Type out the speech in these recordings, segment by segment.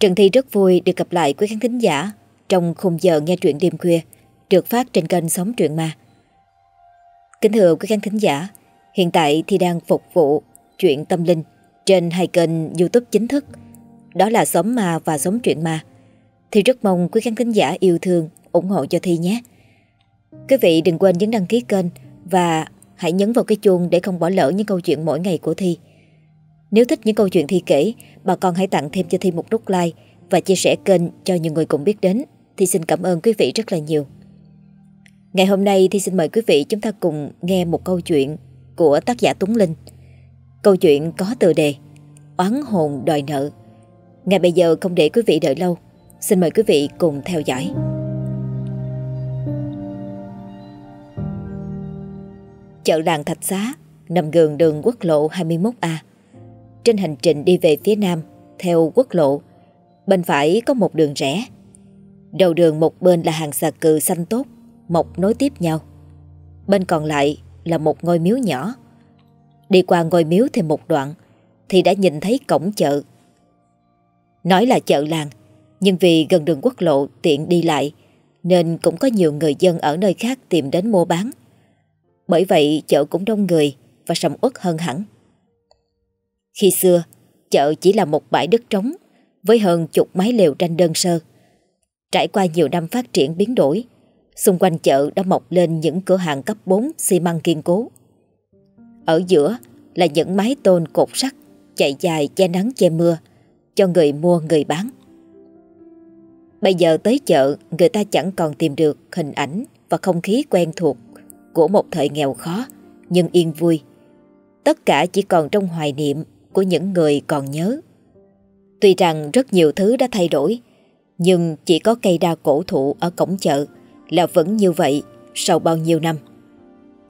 Trần Thi rất vui được gặp lại quý khán thính giả trong khung giờ nghe truyện đêm khuya được phát trên kênh Sống Truyện Ma. Kính thưa quý khán thính giả, hiện tại thì đang phục vụ chuyện tâm linh trên hai kênh youtube chính thức, đó là Sống Ma và Sống Truyện Ma. Thì rất mong quý khán thính giả yêu thương ủng hộ cho Thi nhé. Quý vị đừng quên nhấn đăng ký kênh và hãy nhấn vào cái chuông để không bỏ lỡ những câu chuyện mỗi ngày của Thi. Nếu thích những câu chuyện Thi kể, bà con hãy tặng thêm cho Thi một nút like và chia sẻ kênh cho nhiều người cùng biết đến. Thi xin cảm ơn quý vị rất là nhiều. Ngày hôm nay Thi xin mời quý vị chúng ta cùng nghe một câu chuyện của tác giả Tuấn Linh. Câu chuyện có tựa đề Oán hồn đòi nợ. Ngay bây giờ không để quý vị đợi lâu, xin mời quý vị cùng theo dõi. Chợ làng Thạch Xá nằm gần đường quốc lộ 21A. Trên hành trình đi về phía nam theo quốc lộ, bên phải có một đường rẽ. Đầu đường một bên là hàng xà cừ xanh tốt, mọc nối tiếp nhau. Bên còn lại là một ngôi miếu nhỏ. Đi qua ngôi miếu thêm một đoạn thì đã nhìn thấy cổng chợ. Nói là chợ làng, nhưng vì gần đường quốc lộ tiện đi lại nên cũng có nhiều người dân ở nơi khác tìm đến mua bán. Bởi vậy chợ cũng đông người và sầm uất hơn hẳn. Khi xưa, chợ chỉ là một bãi đất trống với hơn chục mái lều tranh đơn sơ. Trải qua nhiều năm phát triển biến đổi, xung quanh chợ đã mọc lên những cửa hàng cấp 4 xi măng kiên cố. Ở giữa là những mái tôn cột sắt chạy dài che nắng che mưa cho người mua người bán. Bây giờ tới chợ người ta chẳng còn tìm được hình ảnh và không khí quen thuộc của một thời nghèo khó nhưng yên vui. Tất cả chỉ còn trong hoài niệm của những người còn nhớ. Tuy rằng rất nhiều thứ đã thay đổi, nhưng chỉ có cây đa cổ thụ ở cổng chợ là vẫn như vậy sau bao nhiêu năm.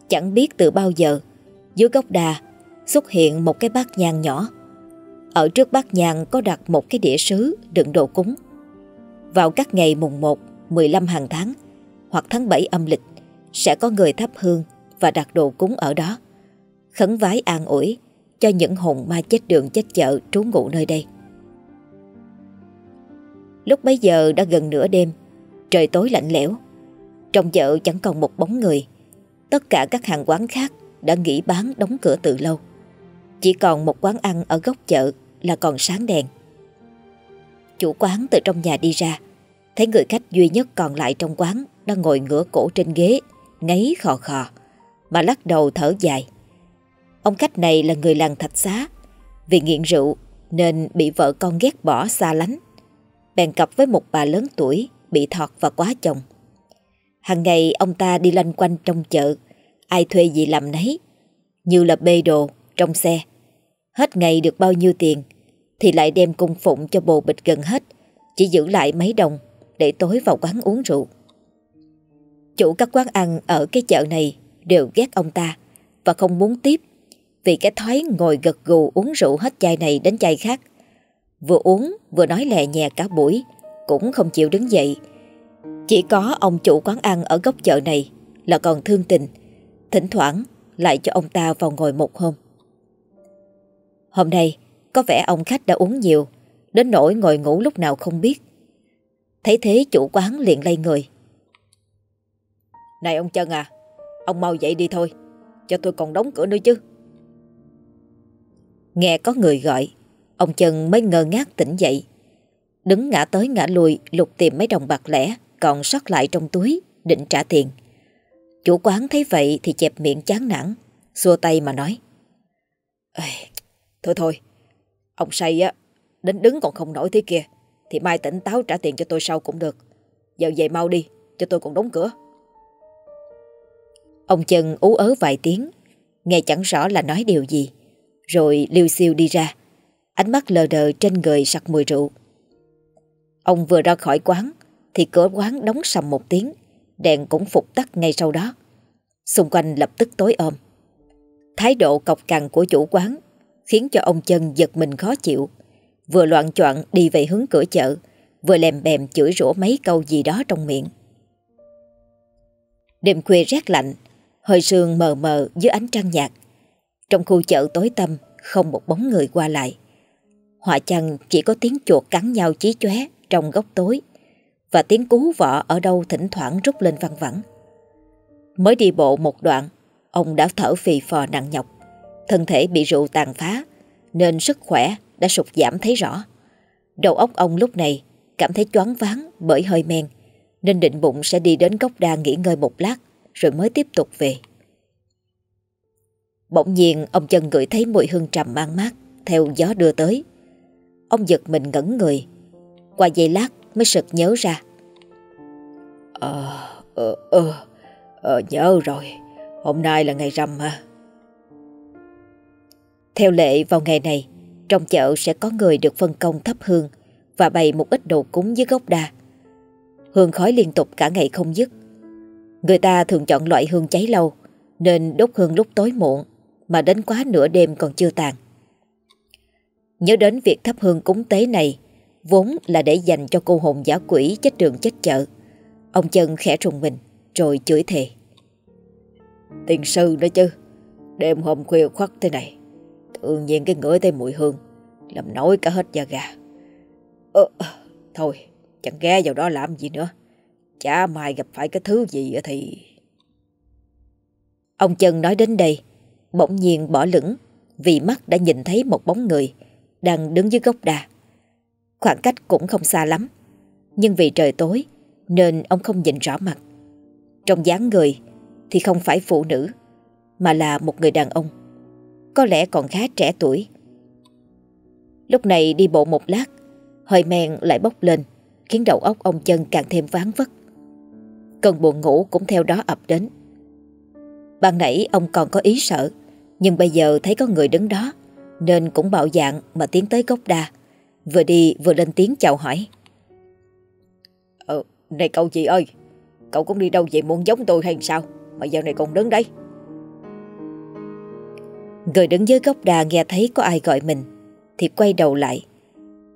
Chẳng biết từ bao giờ, dưới gốc đà xuất hiện một cái bát nhang nhỏ. Ở trước bát nhang có đặt một cái đĩa sứ đựng đồ cúng. Vào các ngày mùng 1, 15 hàng tháng hoặc tháng 7 âm lịch sẽ có người thắp hương và đặt đồ cúng ở đó. Khấn vái an ủi cho những hồn ma chết đường chết chợ trú ngụ nơi đây. Lúc bấy giờ đã gần nửa đêm, trời tối lạnh lẽo. Trong chợ chẳng còn một bóng người. Tất cả các hàng quán khác đã nghỉ bán đóng cửa từ lâu. Chỉ còn một quán ăn ở góc chợ là còn sáng đèn. Chủ quán từ trong nhà đi ra, thấy người khách duy nhất còn lại trong quán đang ngồi ngửa cổ trên ghế, ngáy khò khò, mà lắc đầu thở dài. Ông khách này là người làng Thạch Xá, vì nghiện rượu nên bị vợ con ghét bỏ xa lánh. Bèn cặp với một bà lớn tuổi, bị thọt và quá chồng. Hằng ngày ông ta đi lanh quanh trong chợ, ai thuê gì làm nấy, như là bê đồ trong xe. Hết ngày được bao nhiêu tiền thì lại đem cung phụng cho bồ bịch gần hết, chỉ giữ lại mấy đồng để tối vào quán uống rượu. Chủ các quán ăn ở cái chợ này đều ghét ông ta và không muốn tiếp vì cái thói ngồi gật gù uống rượu hết chai này đến chai khác. Vừa uống vừa nói lè nhè cả buổi cũng không chịu đứng dậy. Chỉ có ông chủ quán ăn ở góc chợ này là còn thương tình, thỉnh thoảng lại cho ông ta vào ngồi một hôm. Hôm nay có vẻ ông khách đã uống nhiều, đến nỗi ngồi ngủ lúc nào không biết. Thấy thế chủ quán liền lay người. Này ông Chân à, ông mau dậy đi thôi, cho tôi còn đóng cửa nữa chứ. Nghe có người gọi, ông Chân mới ngơ ngác tỉnh dậy. Đứng ngã tới ngã lui lục tìm mấy đồng bạc lẻ còn sót lại trong túi, định trả tiền. Chủ quán thấy vậy thì chẹp miệng chán nản, xua tay mà nói. Thôi thôi, ông say á, đến đứng còn không nổi thế kia, thì mai tỉnh táo trả tiền cho tôi sau cũng được. Giờ về mau đi, cho tôi còn đóng cửa. Ông Chân ú ớ vài tiếng, nghe chẳng rõ là nói điều gì. Rồi liêu siêu đi ra, ánh mắt lờ đờ trên người sặc mùi rượu. Ông vừa ra khỏi quán, thì cửa quán đóng sầm một tiếng, đèn cũng phục tắt ngay sau đó. Xung quanh lập tức tối ôm. Thái độ cọc cằn của chủ quán khiến cho ông chân giật mình khó chịu. Vừa loạn choạng đi về hướng cửa chợ, vừa lèm bèm chửi rủa mấy câu gì đó trong miệng. Đêm khuya rét lạnh, hơi sương mờ mờ dưới ánh trăng nhạt. Trong khu chợ tối tăm, không một bóng người qua lại. Họa chăng chỉ có tiếng chuột cắn nhau chí chóe trong góc tối và tiếng cú vọ ở đâu thỉnh thoảng rút lên văng vẳng. Mới đi bộ một đoạn, ông đã thở phì phò nặng nhọc. Thân thể bị rượu tàn phá, nên sức khỏe đã sụt giảm thấy rõ. Đầu óc ông lúc này cảm thấy choáng váng bởi hơi men, nên định bụng sẽ đi đến gốc đa nghỉ ngơi một lát rồi mới tiếp tục về. Bỗng nhiên ông chân ngửi thấy mùi hương trầm mang mát theo gió đưa tới. Ông giật mình ngẩn người. Qua giây lát mới sực nhớ ra. Ờ, ờ, ờ, ờ, nhớ rồi. Hôm nay là ngày rằm hả? Theo lệ vào ngày này, trong chợ sẽ có người được phân công thắp hương và bày một ít đồ cúng dưới gốc đa. Hương khói liên tục cả ngày không dứt. Người ta thường chọn loại hương cháy lâu nên đốt hương lúc tối muộn mà đến quá nửa đêm còn chưa tàn. Nhớ đến việc thắp hương cúng tế này vốn là để dành cho cô hồn giả quỷ chết đường chết chợ. Ông chân khẽ trùng mình rồi chửi thề. Tiền sư đó chứ, đêm hôm khuya khoắt thế này, tự nhiên cái ngửi tới mùi hương làm nổi cả hết da gà. Ờ, thôi, chẳng ghé vào đó làm gì nữa. Chả mai gặp phải cái thứ gì thì... Ông chân nói đến đây, bỗng nhiên bỏ lửng vì mắt đã nhìn thấy một bóng người đang đứng dưới gốc đà. Khoảng cách cũng không xa lắm, nhưng vì trời tối nên ông không nhìn rõ mặt. Trong dáng người thì không phải phụ nữ, mà là một người đàn ông. Có lẽ còn khá trẻ tuổi. Lúc này đi bộ một lát, hơi men lại bốc lên, khiến đầu óc ông chân càng thêm ván vất. Cơn buồn ngủ cũng theo đó ập đến. Ban nãy ông còn có ý sợ, nhưng bây giờ thấy có người đứng đó, nên cũng bạo dạng mà tiến tới gốc đa. Vừa đi vừa lên tiếng chào hỏi. Ờ, này cậu chị ơi, cậu cũng đi đâu vậy muốn giống tôi hay sao? Mà giờ này còn đứng đây. Người đứng dưới gốc đà nghe thấy có ai gọi mình, thì quay đầu lại,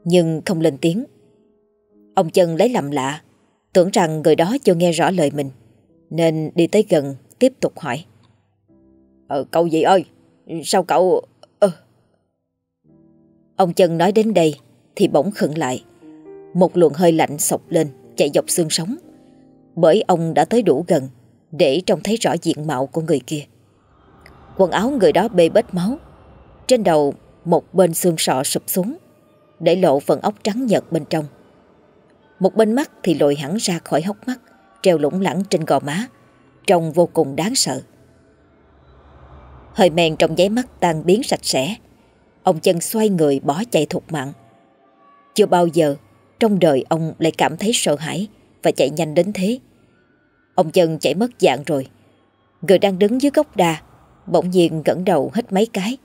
nhưng không lên tiếng. Ông chân lấy làm lạ, tưởng rằng người đó chưa nghe rõ lời mình, nên đi tới gần tiếp tục hỏi. Ờ, cậu gì ơi, sao cậu... Ờ. Ông chân nói đến đây thì bỗng khựng lại. Một luồng hơi lạnh sộc lên, chạy dọc xương sống. Bởi ông đã tới đủ gần để trông thấy rõ diện mạo của người kia. Quần áo người đó bê bết máu. Trên đầu một bên xương sọ sụp xuống, để lộ phần óc trắng nhợt bên trong. Một bên mắt thì lồi hẳn ra khỏi hốc mắt, treo lủng lẳng trên gò má, trông vô cùng đáng sợ. Hơi men trong giấy mắt tan biến sạch sẽ, ông chân xoay người bỏ chạy thục mạng. Chưa bao giờ trong đời ông lại cảm thấy sợ hãi và chạy nhanh đến thế. Ông chân chạy mất dạng rồi. Người đang đứng dưới gốc đà bỗng nhiên ngẩng đầu hít mấy cái.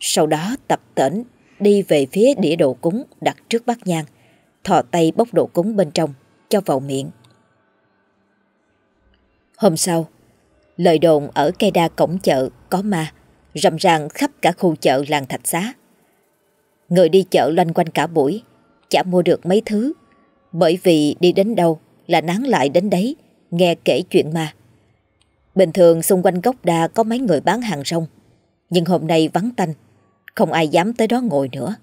Sau đó tập tễnh đi về phía đĩa đồ cúng đặt trước bát nhang, thò tay bốc đồ cúng bên trong, cho vào miệng. Hôm sau, lời đồn ở cây đa cổng chợ có ma, rầm ràng khắp cả khu chợ làng Thạch Xá. Người đi chợ loanh quanh cả buổi, chả mua được mấy thứ, bởi vì đi đến đâu là nán lại đến đấy, nghe kể chuyện ma. Bình thường xung quanh gốc đa có mấy người bán hàng rong, nhưng hôm nay vắng tanh, không ai dám tới đó ngồi nữa.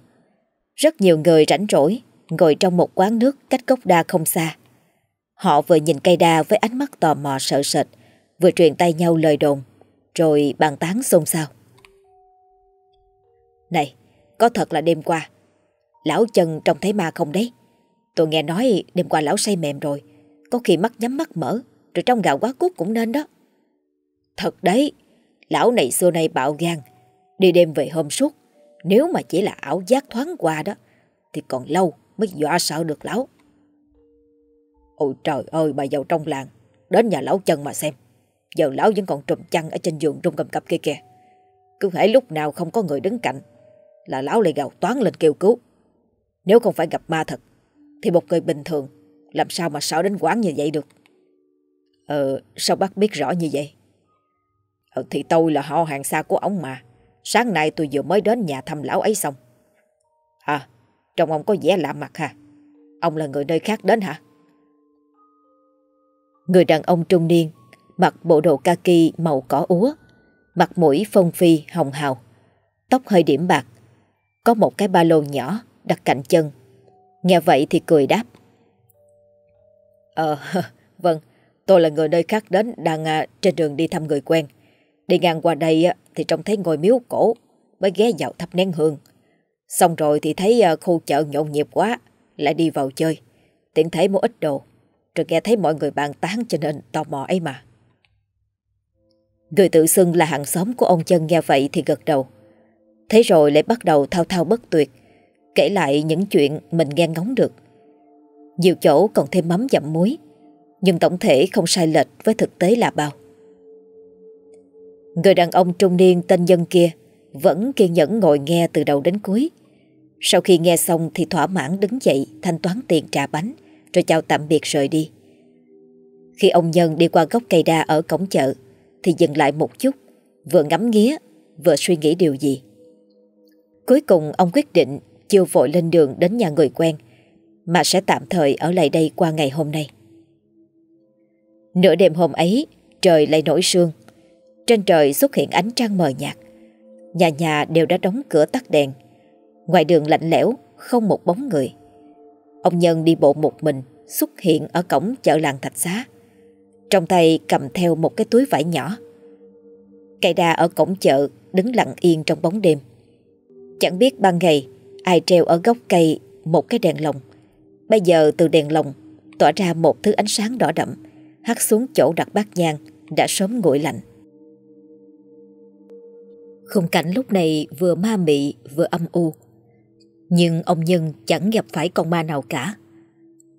Rất nhiều người rảnh rỗi, ngồi trong một quán nước cách gốc đa không xa. Họ vừa nhìn cây đa với ánh mắt tò mò sợ sệt, vừa truyền tay nhau lời đồn, rồi bàn tán xôn xao. Này, có thật là đêm qua, lão chân trông thấy ma không đấy? Tôi nghe nói đêm qua lão say mềm rồi, có khi mắt nhắm mắt mở, rồi trong gạo quá cút cũng nên đó. Thật đấy, lão này xưa nay bạo gan, đi đêm về hôm suốt. Nếu mà chỉ là ảo giác thoáng qua đó, thì còn lâu mới dọa sợ được lão. Ôi trời ơi, bà giàu trong làng, đến nhà lão chân mà xem. Giờ lão vẫn còn trùm chăn ở trên giường rung cầm cập kia kìa. Cứ hãy lúc nào không có người đứng cạnh, là lão lại gào toán lên kêu cứu. Nếu không phải gặp ma thật, thì một người bình thường làm sao mà sợ đến quán như vậy được. Ờ, sao bác biết rõ như vậy? Ờ, thì tôi là họ hàng xa của ông mà. Sáng nay tôi vừa mới đến nhà thăm lão ấy xong. À, trông ông có vẻ lạ mặt ha. Ông là người nơi khác đến hả? Người đàn ông trung niên, mặc bộ đồ kaki màu cỏ úa, mặt mũi phong phi hồng hào, tóc hơi điểm bạc, có một cái ba lô nhỏ đặt cạnh chân. Nghe vậy thì cười đáp. Ờ, vâng, tôi là người nơi khác đến đang à, trên đường đi thăm người quen. Đi ngang qua đây thì trông thấy ngôi miếu cổ, mới ghé vào thắp nén hương. Xong rồi thì thấy à, khu chợ nhộn nhịp quá, lại đi vào chơi. Tiện thấy một ít đồ, rồi nghe thấy mọi người bàn tán cho nên tò mò ấy mà. Người tự xưng là hàng xóm của ông chân nghe vậy thì gật đầu. Thế rồi lại bắt đầu thao thao bất tuyệt, kể lại những chuyện mình nghe ngóng được. Nhiều chỗ còn thêm mắm dặm muối, nhưng tổng thể không sai lệch với thực tế là bao. Người đàn ông trung niên tên nhân kia vẫn kiên nhẫn ngồi nghe từ đầu đến cuối. Sau khi nghe xong thì thỏa mãn đứng dậy thanh toán tiền trà bánh rồi chào tạm biệt rời đi. Khi ông Nhân đi qua gốc cây đa ở cổng chợ thì dừng lại một chút, vừa ngắm nghía, vừa suy nghĩ điều gì. Cuối cùng ông quyết định chưa vội lên đường đến nhà người quen mà sẽ tạm thời ở lại đây qua ngày hôm nay. Nửa đêm hôm ấy, trời lại nổi sương. Trên trời xuất hiện ánh trăng mờ nhạt. Nhà nhà đều đã đóng cửa tắt đèn. Ngoài đường lạnh lẽo, không một bóng người. Ông Nhân đi bộ một mình xuất hiện ở cổng chợ làng Thạch Xá. Trong tay cầm theo một cái túi vải nhỏ. Cây đa ở cổng chợ đứng lặng yên trong bóng đêm. Chẳng biết ban ngày ai treo ở gốc cây một cái đèn lồng. Bây giờ từ đèn lồng tỏa ra một thứ ánh sáng đỏ đậm hắt xuống chỗ đặt bát nhang đã sớm nguội lạnh. Khung cảnh lúc này vừa ma mị vừa âm u. Nhưng ông Nhân chẳng gặp phải con ma nào cả.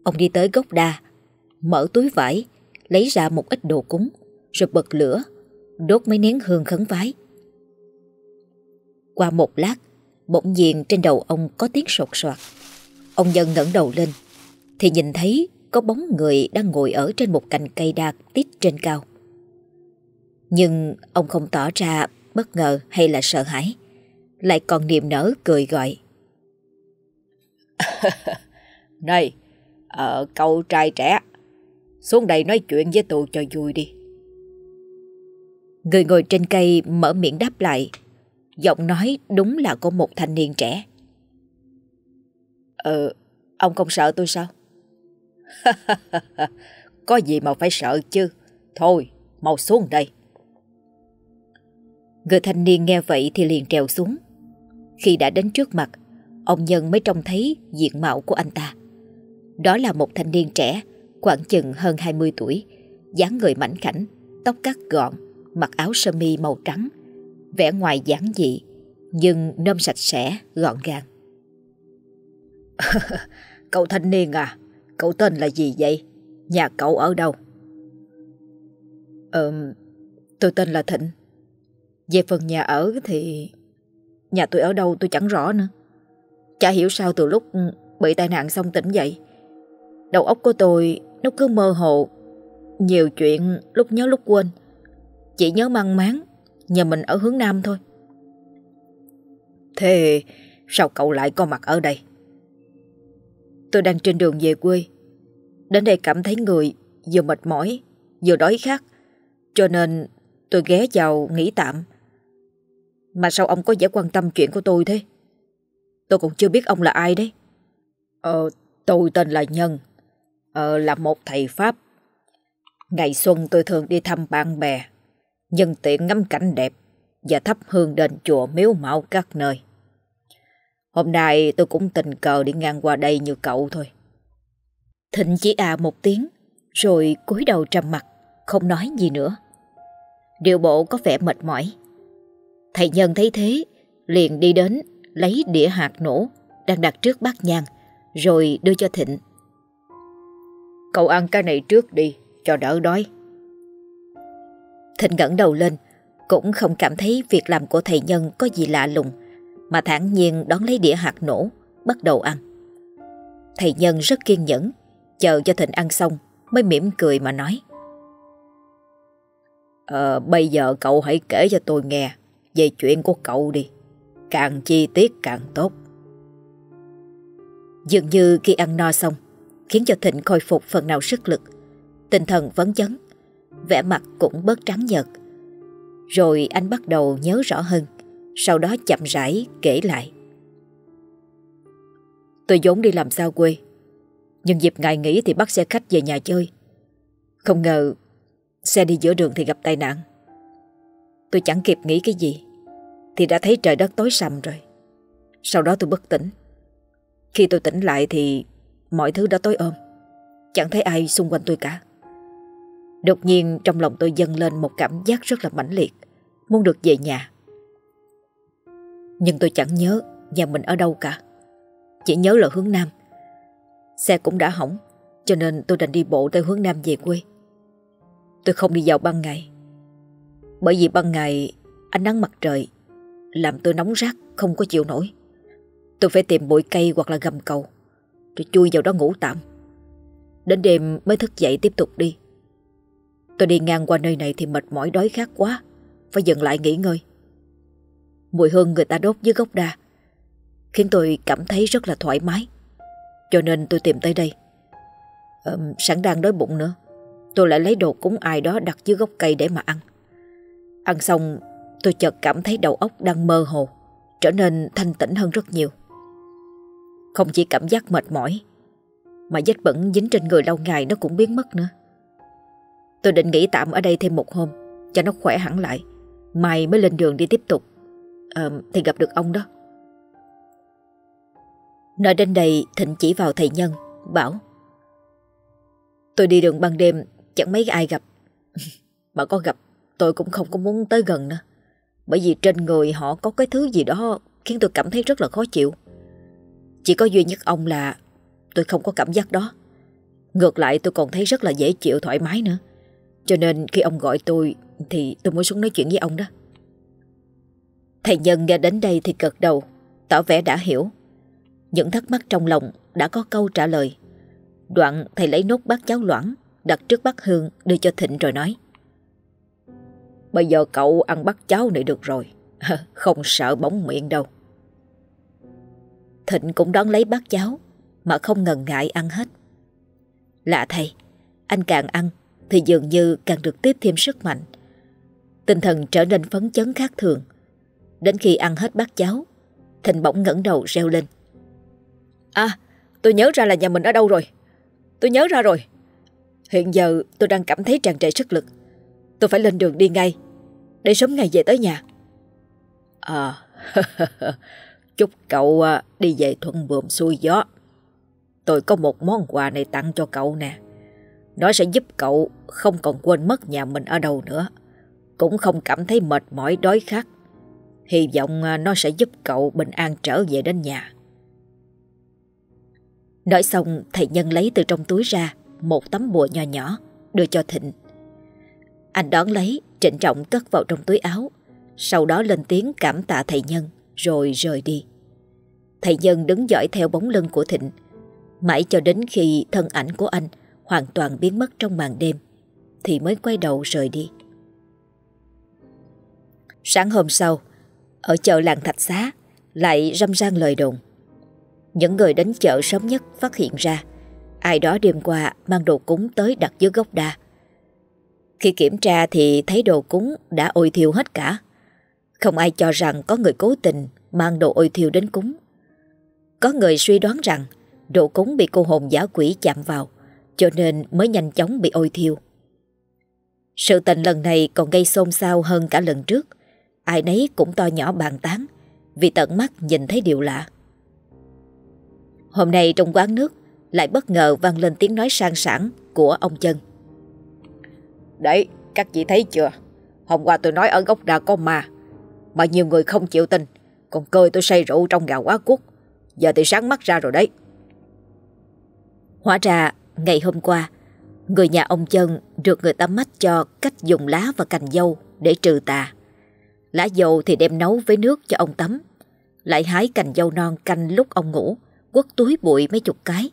Ông đi tới gốc đa, mở túi vải, lấy ra một ít đồ cúng, rồi bật lửa, đốt mấy nén hương khấn vái. Qua một lát, bỗng nhiên trên đầu ông có tiếng sột soạt. Ông Nhân ngẩng đầu lên, thì nhìn thấy có bóng người đang ngồi ở trên một cành cây đa tít trên cao. Nhưng ông không tỏ ra bất ngờ hay là sợ hãi, lại còn niềm nở cười gọi. Này, ờ, cậu trai trẻ, xuống đây nói chuyện với tôi cho vui đi. Người ngồi trên cây mở miệng đáp lại, giọng nói đúng là của một thanh niên trẻ. Ờ, ông không sợ tôi sao? Có gì mà phải sợ chứ. Thôi, mau xuống đây. Người thanh niên nghe vậy thì liền trèo xuống. Khi đã đến trước mặt, ông Nhân mới trông thấy diện mạo của anh ta. Đó là một thanh niên trẻ, khoảng chừng hơn 20 tuổi, dáng người mảnh khảnh, tóc cắt gọn, mặc áo sơ mi màu trắng, vẻ ngoài giản dị, nhưng nôm sạch sẽ, gọn gàng. Cậu thanh niên à, cậu tên là gì vậy? Nhà cậu ở đâu? Ờ, tôi tên là Thịnh. Về phần nhà ở thì nhà tôi ở đâu tôi chẳng rõ nữa. Chả hiểu sao từ lúc bị tai nạn xong tỉnh dậy. Đầu óc của tôi nó cứ mơ hồ. Nhiều chuyện lúc nhớ lúc quên. Chỉ nhớ mang máng nhà mình ở hướng Nam thôi. Thế sao cậu lại có mặt ở đây? Tôi đang trên đường về quê. Đến đây cảm thấy người vừa mệt mỏi, vừa đói khát. Cho nên tôi ghé vào nghỉ tạm. Mà sao ông có vẻ quan tâm chuyện của tôi thế? Tôi cũng chưa biết ông là ai đấy. Ờ, tôi tên là Nhân. Ờ, là một thầy Pháp. Ngày xuân tôi thường đi thăm bạn bè. Nhân tiện ngắm cảnh đẹp và thắp hương đền chùa miếu mạo các nơi. Hôm nay tôi cũng tình cờ đi ngang qua đây như cậu thôi. Thịnh chỉ à một tiếng, rồi cúi đầu trầm mặt, không nói gì nữa. Điều bộ có vẻ mệt mỏi. Thầy Nhân thấy thế, liền đi đến lấy đĩa hạt nổ đang đặt trước bát nhang, rồi đưa cho Thịnh. Cậu ăn cái này trước đi, cho đỡ đói. Thịnh ngẩng đầu lên, cũng không cảm thấy việc làm của thầy Nhân có gì lạ lùng, mà thản nhiên đón lấy đĩa hạt nổ, bắt đầu ăn. Thầy Nhân rất kiên nhẫn, chờ cho Thịnh ăn xong mới mỉm cười mà nói. Ờ, bây giờ cậu hãy kể cho tôi nghe về chuyện của cậu đi. Càng chi tiết càng tốt. Dường như khi ăn no xong, khiến cho Thịnh khôi phục phần nào sức lực. Tinh thần vấn chấn, vẻ mặt cũng bớt trắng nhợt. Rồi anh bắt đầu nhớ rõ hơn, sau đó chậm rãi kể lại. Tôi vốn đi làm sao quê Nhưng dịp ngày nghỉ thì bắt xe khách về nhà chơi Không ngờ Xe đi giữa đường thì gặp tai nạn Tôi chẳng kịp nghĩ cái gì Thì đã thấy trời đất tối sầm rồi Sau đó tôi bất tỉnh Khi tôi tỉnh lại thì Mọi thứ đã tối ôm. Chẳng thấy ai xung quanh tôi cả. Đột nhiên, trong lòng tôi dâng lên một cảm giác rất là mãnh liệt. Muốn được về nhà. Nhưng tôi chẳng nhớ nhà mình ở đâu cả. Chỉ nhớ là hướng Nam. Xe cũng đã hỏng, Cho nên tôi đành đi bộ tới hướng Nam về quê. Tôi không đi vào ban ngày. Bởi vì ban ngày, Ánh nắng mặt trời Làm tôi nóng rát, không có chịu nổi. Tôi phải tìm bụi cây hoặc là gầm cầu. Rồi chui vào đó ngủ tạm. Đến đêm mới thức dậy tiếp tục đi. Tôi đi ngang qua nơi này thì mệt mỏi đói khát quá Phải dừng lại nghỉ ngơi. Mùi hương người ta đốt dưới gốc đa Khiến tôi cảm thấy rất là thoải mái. Cho nên tôi tìm tới đây. Ờ, Sẵn đang đói bụng nữa Tôi lại lấy đồ cúng ai đó đặt dưới gốc cây để mà ăn. Ăn xong tôi chợt cảm thấy đầu óc đang mơ hồ Trở nên thanh tĩnh hơn rất nhiều. Không chỉ cảm giác mệt mỏi Mà vết bẩn dính trên người lâu ngày nó cũng biến mất nữa. Tôi định nghỉ tạm ở đây thêm một hôm Cho nó khỏe hẳn lại. Mai mới lên đường đi tiếp tục. À, Thì gặp được ông đó. Nói đến đây Thịnh chỉ vào thầy Nhân Bảo Tôi đi đường ban đêm Chẳng mấy ai gặp. Mà có gặp tôi cũng không có muốn tới gần nữa. Bởi vì trên người họ có cái thứ gì đó Khiến tôi cảm thấy rất là khó chịu. Chỉ có duy nhất ông là Tôi không có cảm giác đó. Ngược lại, tôi còn thấy rất là dễ chịu, thoải mái nữa. Cho nên khi ông gọi tôi Thì tôi mới xuống nói chuyện với ông đó. Thầy Nhân nghe đến đây thì cật đầu, Tỏ vẻ đã hiểu. Những thắc mắc trong lòng đã có câu trả lời. Đoạn thầy lấy nốt bát cháo loãng, Đặt trước bát hương, đưa cho Thịnh rồi nói. Bây giờ cậu ăn bát cháo này được rồi. Không sợ bóng miệng đâu. Thịnh cũng đón lấy bát cháo Mà không ngần ngại ăn hết. Lạ thay, Anh càng ăn Thì dường như càng được tiếp thêm sức mạnh. Tinh thần trở nên phấn chấn khác thường. Đến khi ăn hết bát cháo Thịnh bỗng ngẩng đầu reo lên. À tôi nhớ ra là nhà mình ở đâu rồi? Tôi nhớ ra rồi. Hiện giờ tôi đang cảm thấy tràn trề sức lực. Tôi phải lên đường đi ngay. Để sớm ngày về tới nhà. À Chúc cậu à, đi về thuận buồm xuôi gió. Tôi có một món quà này tặng cho cậu nè. Nó sẽ giúp cậu không còn quên mất nhà mình ở đâu nữa. Cũng không cảm thấy mệt mỏi đói khát. Hy vọng à, nó sẽ giúp cậu bình an trở về đến nhà. Nói xong thầy Nhân lấy từ trong túi ra một tấm bùa nhỏ nhỏ đưa cho Thịnh. Anh đón lấy, trịnh trọng cất vào trong túi áo, sau đó lên tiếng cảm tạ thầy Nhân rồi rời đi. Thầy Nhân đứng dõi theo bóng lưng của Thịnh, mãi cho đến khi thân ảnh của anh hoàn toàn biến mất trong màn đêm, thì mới quay đầu rời đi. Sáng hôm sau, ở chợ làng Thạch Xá lại râm ran lời đồn. Những người đến chợ sớm nhất phát hiện ra ai đó đêm qua mang đồ cúng tới đặt dưới gốc đa. Khi kiểm tra thì thấy đồ cúng đã ôi thiêu hết cả. Không ai cho rằng có người cố tình mang đồ ôi thiêu đến cúng. Có người suy đoán rằng đồ cúng bị cô hồn giả quỷ chạm vào, cho nên mới nhanh chóng bị ôi thiêu. Sự tình lần này còn gây xôn xao hơn cả lần trước. Ai nấy cũng to nhỏ bàn tán vì tận mắt nhìn thấy điều lạ. Hôm nay trong quán nước lại bất ngờ vang lên tiếng nói sang sảng của ông chân. Đấy, các chị thấy chưa? Hôm qua tôi nói ở gốc đà có ma, mà nhiều người không chịu tin, còn cười tôi say rượu trong gạo quá cuốc. Giờ thì sáng mắt ra rồi đấy. Hóa ra, ngày hôm qua, người nhà ông chân được người ta mách cho cách dùng lá và cành dâu để trừ tà. Lá dâu thì đem nấu với nước cho ông tắm, lại hái cành dâu non canh lúc ông ngủ, quất túi bụi mấy chục cái.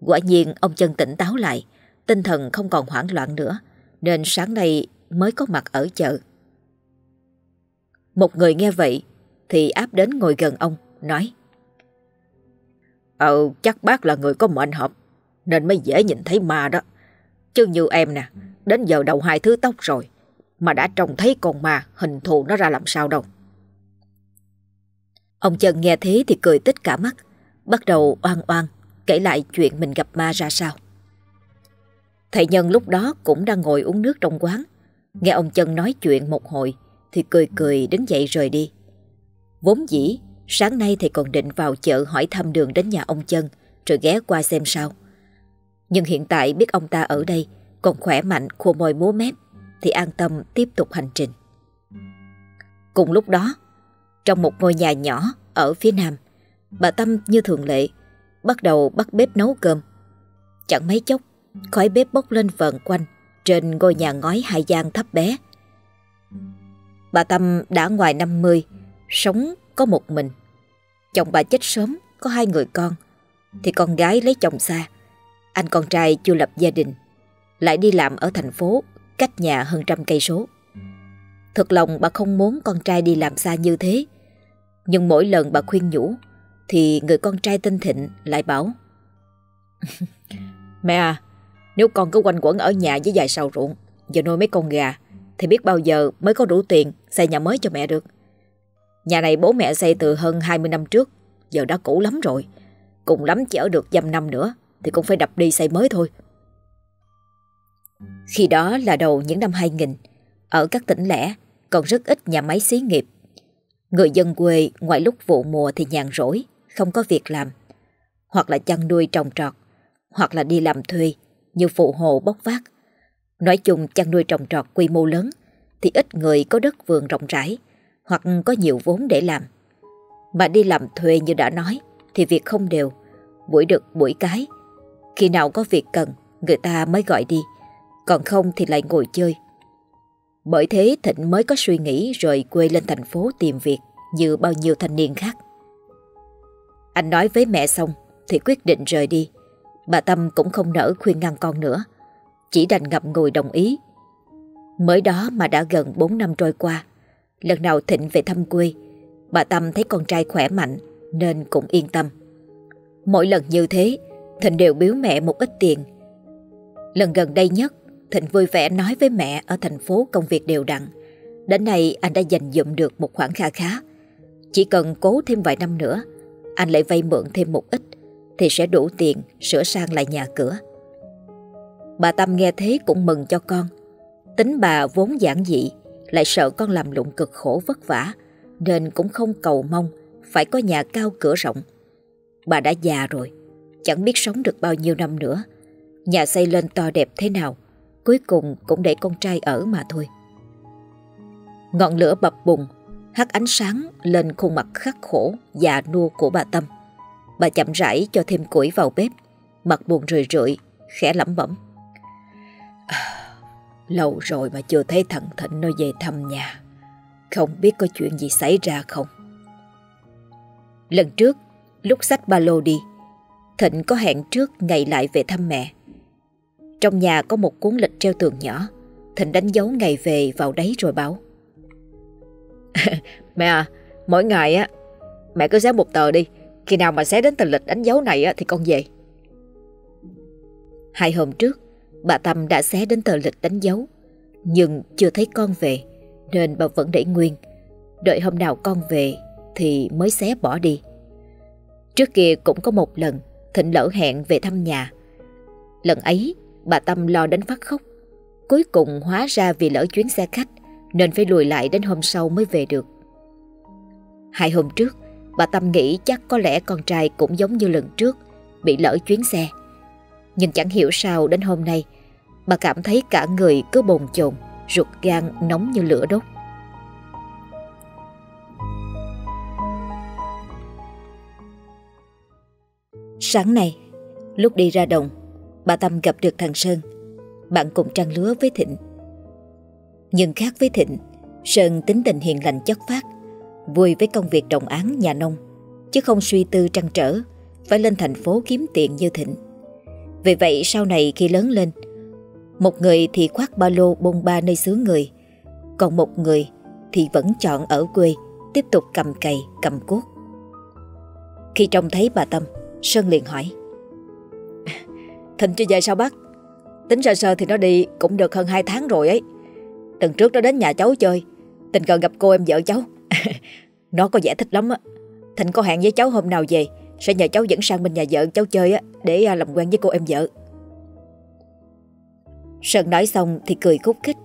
Quả nhiên ông chân tỉnh táo lại, tinh thần không còn hoảng loạn nữa, nên sáng nay mới có mặt ở chợ. Một người nghe vậy thì áp đến ngồi gần ông, nói Ờ, chắc bác là người có mệnh hợp, nên mới dễ nhìn thấy ma đó. Chứ như em nè, đến giờ đầu hai thứ tóc rồi, mà đã trông thấy con ma hình thù nó ra làm sao đâu. Ông Trần nghe thế thì cười tích cả mắt, bắt đầu oan oan kể lại chuyện mình gặp ma ra sao. Thầy Nhân lúc đó cũng đang ngồi uống nước trong quán. Nghe ông Trần nói chuyện một hồi thì cười cười đứng dậy rời đi. Vốn dĩ, sáng nay thầy còn định vào chợ hỏi thăm đường đến nhà ông Chân rồi ghé qua xem sao. Nhưng hiện tại biết ông ta ở đây còn khỏe mạnh khô môi múa mép thì an tâm tiếp tục hành trình. Cùng lúc đó, trong một ngôi nhà nhỏ ở phía nam, bà Tâm như thường lệ bắt đầu bắt bếp nấu cơm. Chẳng mấy chốc, khói bếp bốc lên vần quanh trên ngôi nhà ngói hai gian thấp bé. Bà Tâm đã ngoài 50, sống có một mình. Chồng bà chết sớm, có hai người con, thì con gái lấy chồng xa. Anh con trai chưa lập gia đình, lại đi làm ở thành phố, cách nhà hơn trăm cây số. Thật lòng bà không muốn con trai đi làm xa như thế, nhưng mỗi lần bà khuyên nhủ, thì người con trai tinh Thịnh lại bảo Mẹ à, nếu con cứ quanh quẩn ở nhà với vài sào ruộng giờ nuôi mấy con gà thì biết bao giờ mới có đủ tiền xây nhà mới cho mẹ được. Nhà này bố mẹ xây từ hơn 20 năm trước, Giờ đã cũ lắm rồi. Cùng lắm chỉ ở được dăm năm nữa Thì cũng phải đập đi xây mới thôi. Khi đó là đầu những năm 2000 Ở các tỉnh lẻ Còn rất ít nhà máy xí nghiệp. Người dân quê ngoài lúc vụ mùa thì nhàn rỗi, Không có việc làm. Hoặc là chăn nuôi trồng trọt, Hoặc là đi làm thuê như phụ hồ bốc vác. Nói chung chăn nuôi trồng trọt quy mô lớn thì ít người có đất vườn rộng rãi hoặc có nhiều vốn để làm. Mà đi làm thuê như đã nói thì việc không đều, buổi được buổi cái. Khi nào có việc cần người ta mới gọi đi, còn không thì lại ngồi chơi. Bởi thế Thịnh mới có suy nghĩ rời quê lên thành phố tìm việc như bao nhiêu thanh niên khác. Anh nói với mẹ xong thì quyết định rời đi Bà Tâm cũng không nỡ khuyên ngăn con nữa chỉ đành ngậm ngùi đồng ý. Mới đó mà đã gần 4 năm trôi qua, Lần nào Thịnh về thăm quê, Bà Tâm thấy con trai khỏe mạnh Nên cũng yên tâm. Mỗi lần như thế, Thịnh đều biếu mẹ một ít tiền. Lần gần đây nhất, Thịnh vui vẻ nói với mẹ ở thành phố công việc đều đặn. Đến nay anh đã dành dụm được một khoản kha khá. Chỉ cần cố thêm vài năm nữa, Anh lại vay mượn thêm một ít thì sẽ đủ tiền sửa sang lại nhà cửa. Bà Tâm nghe thế cũng mừng cho con. Tính bà vốn giản dị, lại sợ con làm lụng cực khổ vất vả, nên cũng không cầu mong phải có nhà cao cửa rộng. Bà đã già rồi, chẳng biết sống được bao nhiêu năm nữa. Nhà xây lên to đẹp thế nào, cuối cùng cũng để con trai ở mà thôi. Ngọn lửa bập bùng, hắt ánh sáng lên khuôn mặt khắc khổ, già nua của bà Tâm. Bà chậm rãi cho thêm củi vào bếp Mặt buồn rười rượi Khẽ lẩm bẩm Lâu rồi mà chưa thấy thằng Thịnh nó về thăm nhà. Không biết có chuyện gì xảy ra không? Lần trước Lúc xách ba lô đi Thịnh có hẹn trước ngày lại về thăm mẹ. Trong nhà có một cuốn lịch treo tường nhỏ. Thịnh đánh dấu ngày về vào đấy rồi báo. Mẹ à Mỗi ngày á Mẹ cứ xé một tờ đi. Khi nào mà xé đến tờ lịch đánh dấu này á thì con về. Hai hôm trước, bà Tâm đã xé đến tờ lịch đánh dấu, nhưng chưa thấy con về, nên bà vẫn để nguyên. Đợi hôm nào con về thì mới xé bỏ đi. Trước kia cũng có một lần Thịnh lỡ hẹn về thăm nhà. Lần ấy, bà Tâm lo đến phát khóc. Cuối cùng hóa ra vì lỡ chuyến xe khách nên phải lùi lại đến hôm sau mới về được. Hai hôm trước, Bà Tâm nghĩ chắc có lẽ con trai cũng giống như lần trước Bị lỡ chuyến xe nhưng chẳng hiểu sao đến hôm nay Bà cảm thấy cả người cứ bồn chồn Ruột gan nóng như lửa đốt. Sáng nay Lúc đi ra đồng Bà Tâm gặp được thằng Sơn. Bạn cùng trăng lứa với Thịnh. Nhưng khác với Thịnh Sơn tính tình hiền lành chất phát vui với công việc đồng án nhà nông, chứ không suy tư trăn trở, phải lên thành phố kiếm tiền như thịnh. Vì vậy sau này khi lớn lên, một người thì khoác ba lô bông ba nơi xứ người, còn một người thì vẫn chọn ở quê, tiếp tục cầm cày, cầm cuốc. Khi trông thấy bà Tâm, Sơn liền hỏi. Thịnh chưa về sao bác? Tính sơ sơ thì nó đi cũng được hơn 2 tháng rồi ấy. Tuần trước nó đến nhà cháu chơi, tình cờ gặp cô em vợ cháu. Nó có vẻ thích lắm á Thịnh có hẹn với cháu hôm nào về sẽ nhờ cháu dẫn sang bên nhà vợ cháu chơi á Để à, làm quen với cô em vợ Sơn nói xong thì cười khúc khích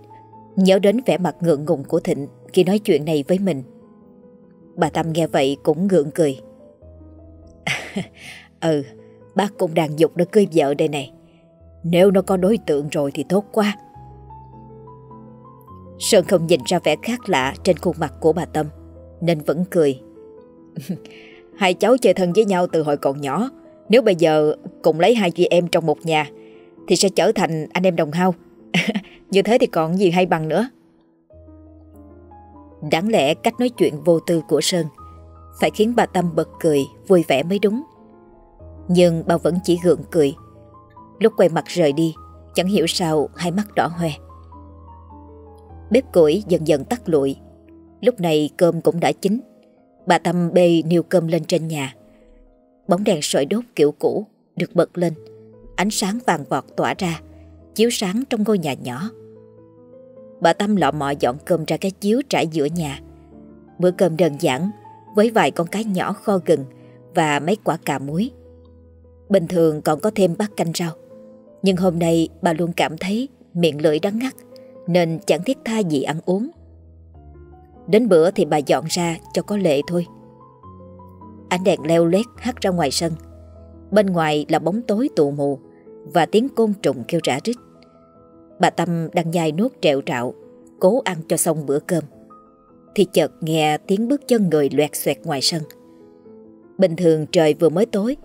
Nhớ đến vẻ mặt ngượng ngùng của Thịnh Khi nói chuyện này với mình Bà Tâm nghe vậy cũng ngượng cười. ừ, bác cũng đang dục nó cưới vợ đây này. Nếu nó có đối tượng rồi thì tốt quá. Sơn không nhìn ra vẻ khác lạ trên khuôn mặt của bà Tâm, nên vẫn cười. hai cháu chơi thân với nhau từ hồi còn nhỏ. Nếu bây giờ cùng lấy hai chị em trong một nhà, thì sẽ trở thành anh em đồng hao. Như thế thì còn gì hay bằng nữa. Đáng lẽ cách nói chuyện vô tư của Sơn phải khiến bà Tâm bật cười, vui vẻ mới đúng. Nhưng bà vẫn chỉ gượng cười. Lúc quay mặt rời đi, chẳng hiểu sao hai mắt đỏ hoe. Bếp củi dần dần tắt lụi. Lúc này cơm cũng đã chín. Bà Tâm bê niêu cơm lên trên nhà. Bóng đèn sợi đốt kiểu cũ được bật lên. Ánh sáng vàng vọt tỏa ra, chiếu sáng trong ngôi nhà nhỏ. Bà Tâm lọ mọ dọn cơm ra cái chiếu trải giữa nhà. Bữa cơm đơn giản với vài con cá nhỏ kho gừng và mấy quả cà muối. Bình thường còn có thêm bát canh rau. Nhưng hôm nay bà luôn cảm thấy miệng lưỡi đắng ngắt nên chẳng thiết tha gì ăn uống. Đến bữa thì bà dọn ra cho có lệ thôi. Ánh đèn leo lét hắt ra ngoài sân. Bên ngoài là bóng tối tù mù và tiếng côn trùng kêu rã rít. Bà Tâm đang nhai nốt trẹo trạo, cố ăn cho xong bữa cơm. Thì chợt nghe tiếng bước chân người loẹt xoẹt ngoài sân. Bình thường trời vừa mới tối,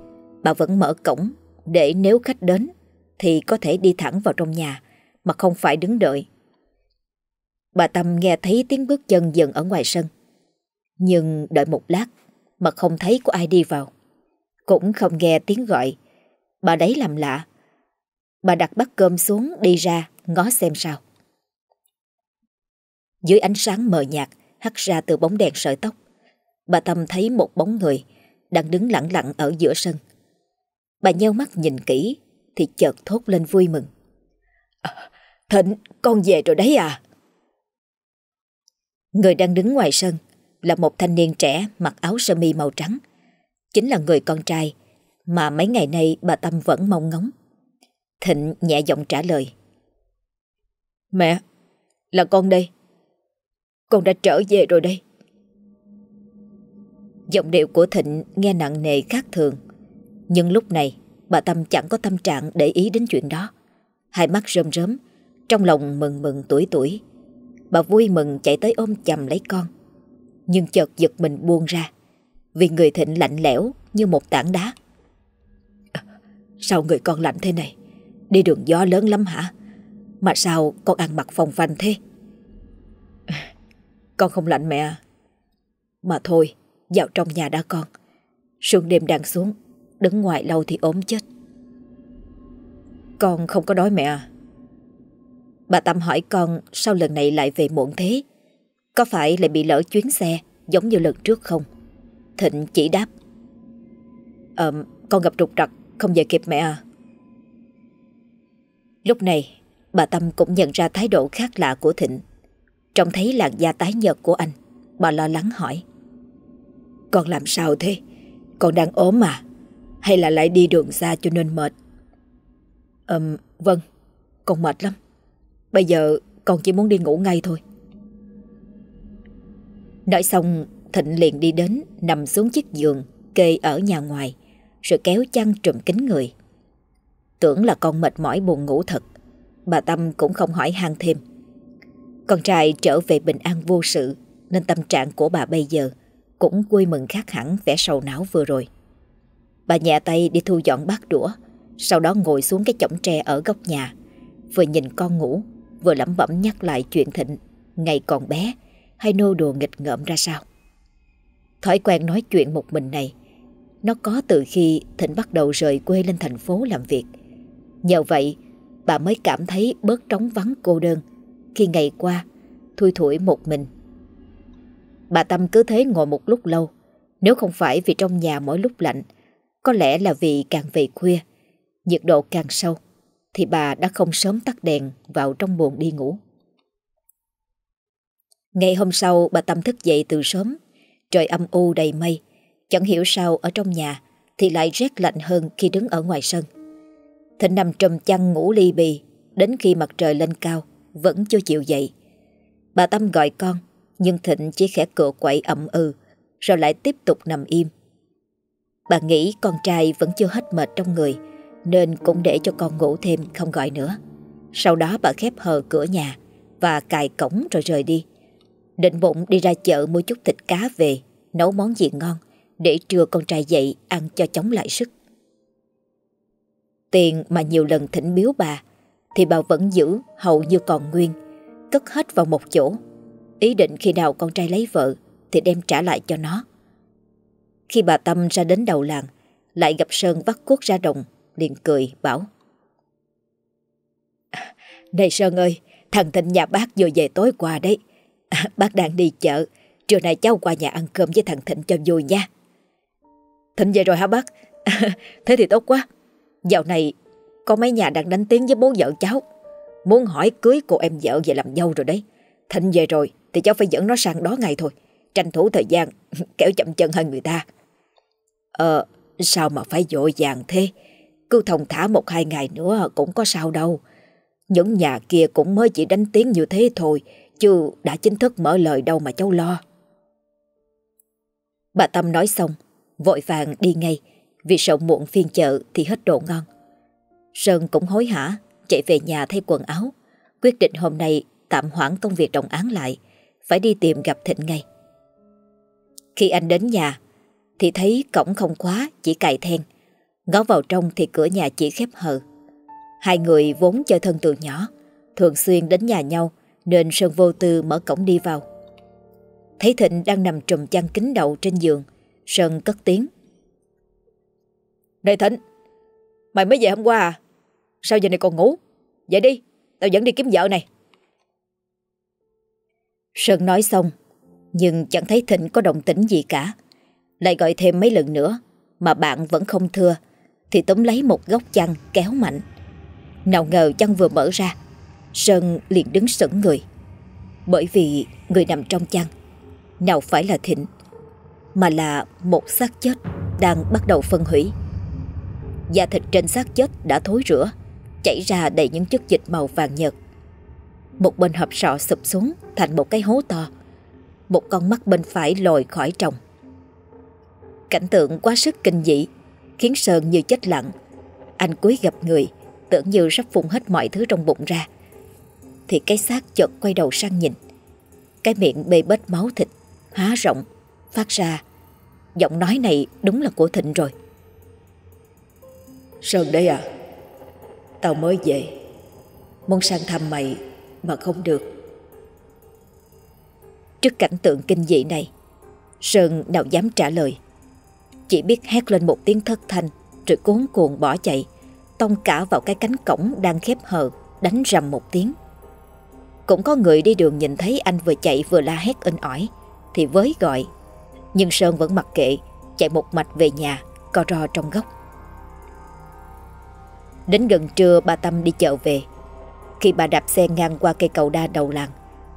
bà vẫn mở cổng để nếu khách đến thì có thể đi thẳng vào trong nhà mà không phải đứng đợi. Bà Tâm nghe thấy tiếng bước chân dần ở ngoài sân. Nhưng đợi một lát mà không thấy có ai đi vào. Cũng không nghe tiếng gọi. Bà đấy làm lạ. Bà đặt bát cơm xuống đi ra ngó xem sao. Dưới ánh sáng mờ nhạt hắt ra từ bóng đèn sợi tóc, bà Tâm thấy một bóng người đang đứng lặng lặng ở giữa sân. Bà nheo mắt nhìn kỹ thì chợt thốt lên vui mừng. À, Thịnh, con về rồi đấy à? Người đang đứng ngoài sân là một thanh niên trẻ mặc áo sơ mi màu trắng. Chính là người con trai mà mấy ngày nay bà Tâm vẫn mong ngóng. Thịnh nhẹ giọng trả lời. Mẹ, là con đây. Con đã trở về rồi đây. Giọng điệu của Thịnh nghe nặng nề khác thường. Nhưng lúc này bà Tâm chẳng có tâm trạng để ý đến chuyện đó. Hai mắt rơm rớm, trong lòng mừng mừng tuổi tuổi. Bà vui mừng chạy tới ôm chầm lấy con. Nhưng chợt giật mình buông ra. Vì người Thịnh lạnh lẽo như một tảng đá. sao người con lạnh thế này? Đi đường gió lớn lắm hả? Mà sao con ăn mặc phòng phanh thế? Con không lạnh mẹ Mà thôi, vào trong nhà đã con. Sương đêm đang xuống, đứng ngoài lâu thì ốm chết. Con không có đói mẹ à? Bà Tâm hỏi con sao lần này lại về muộn thế? Có phải lại bị lỡ chuyến xe giống như lần trước không? Thịnh chỉ đáp. Ờ, con gặp trục trặc, không về kịp mẹ à? Lúc này, bà Tâm cũng nhận ra thái độ khác lạ của Thịnh. Trông thấy làn da tái nhợt của anh, bà lo lắng hỏi. Con làm sao thế? Con đang ốm mà? Hay là lại đi đường xa cho nên mệt? Ừm, vâng, con mệt lắm. Bây giờ con chỉ muốn đi ngủ ngay thôi. Nói xong, Thịnh liền đi đến, nằm xuống chiếc giường, kê ở nhà ngoài, rồi kéo chăn trùm kín người. Tưởng là con mệt mỏi buồn ngủ thật, bà Tâm cũng không hỏi han thêm. Con trai trở về bình an vô sự, nên tâm trạng của bà bây giờ cũng vui mừng khác hẳn vẻ sầu não vừa rồi. Bà nhẹ tay đi thu dọn bát đũa, sau đó ngồi xuống cái chõng tre ở góc nhà, vừa nhìn con ngủ, vừa lẩm bẩm nhắc lại chuyện Thịnh ngày còn bé hay nô đùa nghịch ngợm ra sao. Thói quen nói chuyện một mình này, nó có từ khi Thịnh bắt đầu rời quê lên thành phố làm việc. Nhờ vậy, bà mới cảm thấy bớt trống vắng cô đơn khi ngày qua thui thủi một mình. Bà Tâm cứ thế ngồi một lúc lâu, nếu không phải vì trong nhà mỗi lúc lạnh, có lẽ là vì càng về khuya, nhiệt độ càng sâu, thì bà đã không sớm tắt đèn vào trong buồn đi ngủ. Ngày hôm sau bà Tâm thức dậy từ sớm, trời âm u đầy mây, chẳng hiểu sao ở trong nhà thì lại rét lạnh hơn khi đứng ở ngoài sân. Thịnh nằm trùm chăn ngủ ly bì đến khi mặt trời lên cao vẫn chưa chịu dậy. Bà Tâm gọi con nhưng Thịnh chỉ khẽ cựa quậy ậm ừ rồi lại tiếp tục nằm im. Bà nghĩ con trai vẫn chưa hết mệt trong người nên cũng để cho con ngủ thêm không gọi nữa. Sau đó bà khép hờ cửa nhà và cài cổng rồi rời đi. Định bụng đi ra chợ mua chút thịt cá về, nấu món gì ngon để trưa con trai dậy ăn cho chống lại sức. Tiền mà nhiều lần thỉnh biếu bà thì bà vẫn giữ hầu như còn nguyên, cất hết vào một chỗ. Ý định khi nào con trai lấy vợ thì đem trả lại cho nó. Khi bà Tâm ra đến đầu làng, lại gặp Sơn vắt cuốc ra đồng, liền cười, bảo. Này Sơn ơi, thằng Thịnh nhà bác vừa về tối qua đấy. À, bác đang đi chợ, trưa nay cháu qua nhà ăn cơm với thằng Thịnh cho vui nha. Thịnh về rồi hả bác? thế thì tốt quá. Dạo này có mấy nhà đang đánh tiếng với bố vợ cháu. Muốn hỏi cưới cô em vợ về làm dâu rồi đấy. Thịnh về rồi thì cháu phải dẫn nó sang đó ngày thôi. Tranh thủ thời gian kéo chậm chân hơn người ta. Ờ, sao mà phải vội vàng thế? Cứ thông thả một hai ngày nữa cũng có sao đâu. Những nhà kia cũng mới chỉ đánh tiếng như thế thôi, chứ đã chính thức mở lời đâu mà cháu lo. Bà Tâm nói xong, vội vàng đi ngay, vì sợ muộn phiên chợ thì hết độ ngon. Sơn cũng hối hả, chạy về nhà thay quần áo, quyết định hôm nay tạm hoãn công việc đồng án lại, phải đi tìm gặp Thịnh ngay. Khi anh đến nhà, thì thấy cổng không khóa, chỉ cài then. Ngó vào trong thì cửa nhà chỉ khép hờ. Hai người vốn chơi thân từ nhỏ, thường xuyên đến nhà nhau nên Sơn vô tư mở cổng đi vào. Thấy Thịnh đang nằm trùm chăn kính đậu trên giường, Sơn cất tiếng. Này Thịnh, mày mới về hôm qua à? Sao giờ này còn ngủ? Dậy đi, tao dẫn đi kiếm vợ này. Sơn nói xong, nhưng chẳng thấy Thịnh có động tĩnh gì cả. Lại gọi thêm mấy lần nữa, mà bạn vẫn không thưa, thì túm lấy một góc chăn kéo mạnh. Nào ngờ chăn vừa mở ra, Sơn liền đứng sững người. Bởi vì người nằm trong chăn, nào phải là Thịnh, mà là một xác chết đang bắt đầu phân hủy. Da thịt trên xác chết đã thối rữa, chảy ra đầy những chất dịch màu vàng nhợt. Một bên hộp sọ sụp xuống thành một cái hố to. Một con mắt bên phải lồi khỏi tròng. Cảnh tượng quá sức kinh dị, khiến Sơn như chết lặng. Anh cúi gặp người, tưởng như sắp phun hết mọi thứ trong bụng ra. Thì cái xác chợt quay đầu sang nhìn. Cái miệng bê bết máu thịt, há rộng, phát ra. Giọng nói này đúng là của Thịnh rồi. Sơn đây à Tao mới về Muốn sang thăm mày Mà không được Trước cảnh tượng kinh dị này Sơn nào dám trả lời chỉ biết hét lên một tiếng thất thanh Rồi cuốn cuồng bỏ chạy. Tông cả vào cái cánh cổng đang khép hờ Đánh rầm một tiếng. Cũng có người đi đường nhìn thấy anh vừa chạy vừa la hét in ỏi Thì với gọi. Nhưng Sơn vẫn mặc kệ Chạy một mạch về nhà Co ro trong góc. Đến gần trưa bà Tâm đi chợ về. Khi bà đạp xe ngang qua cây cầu đa đầu làng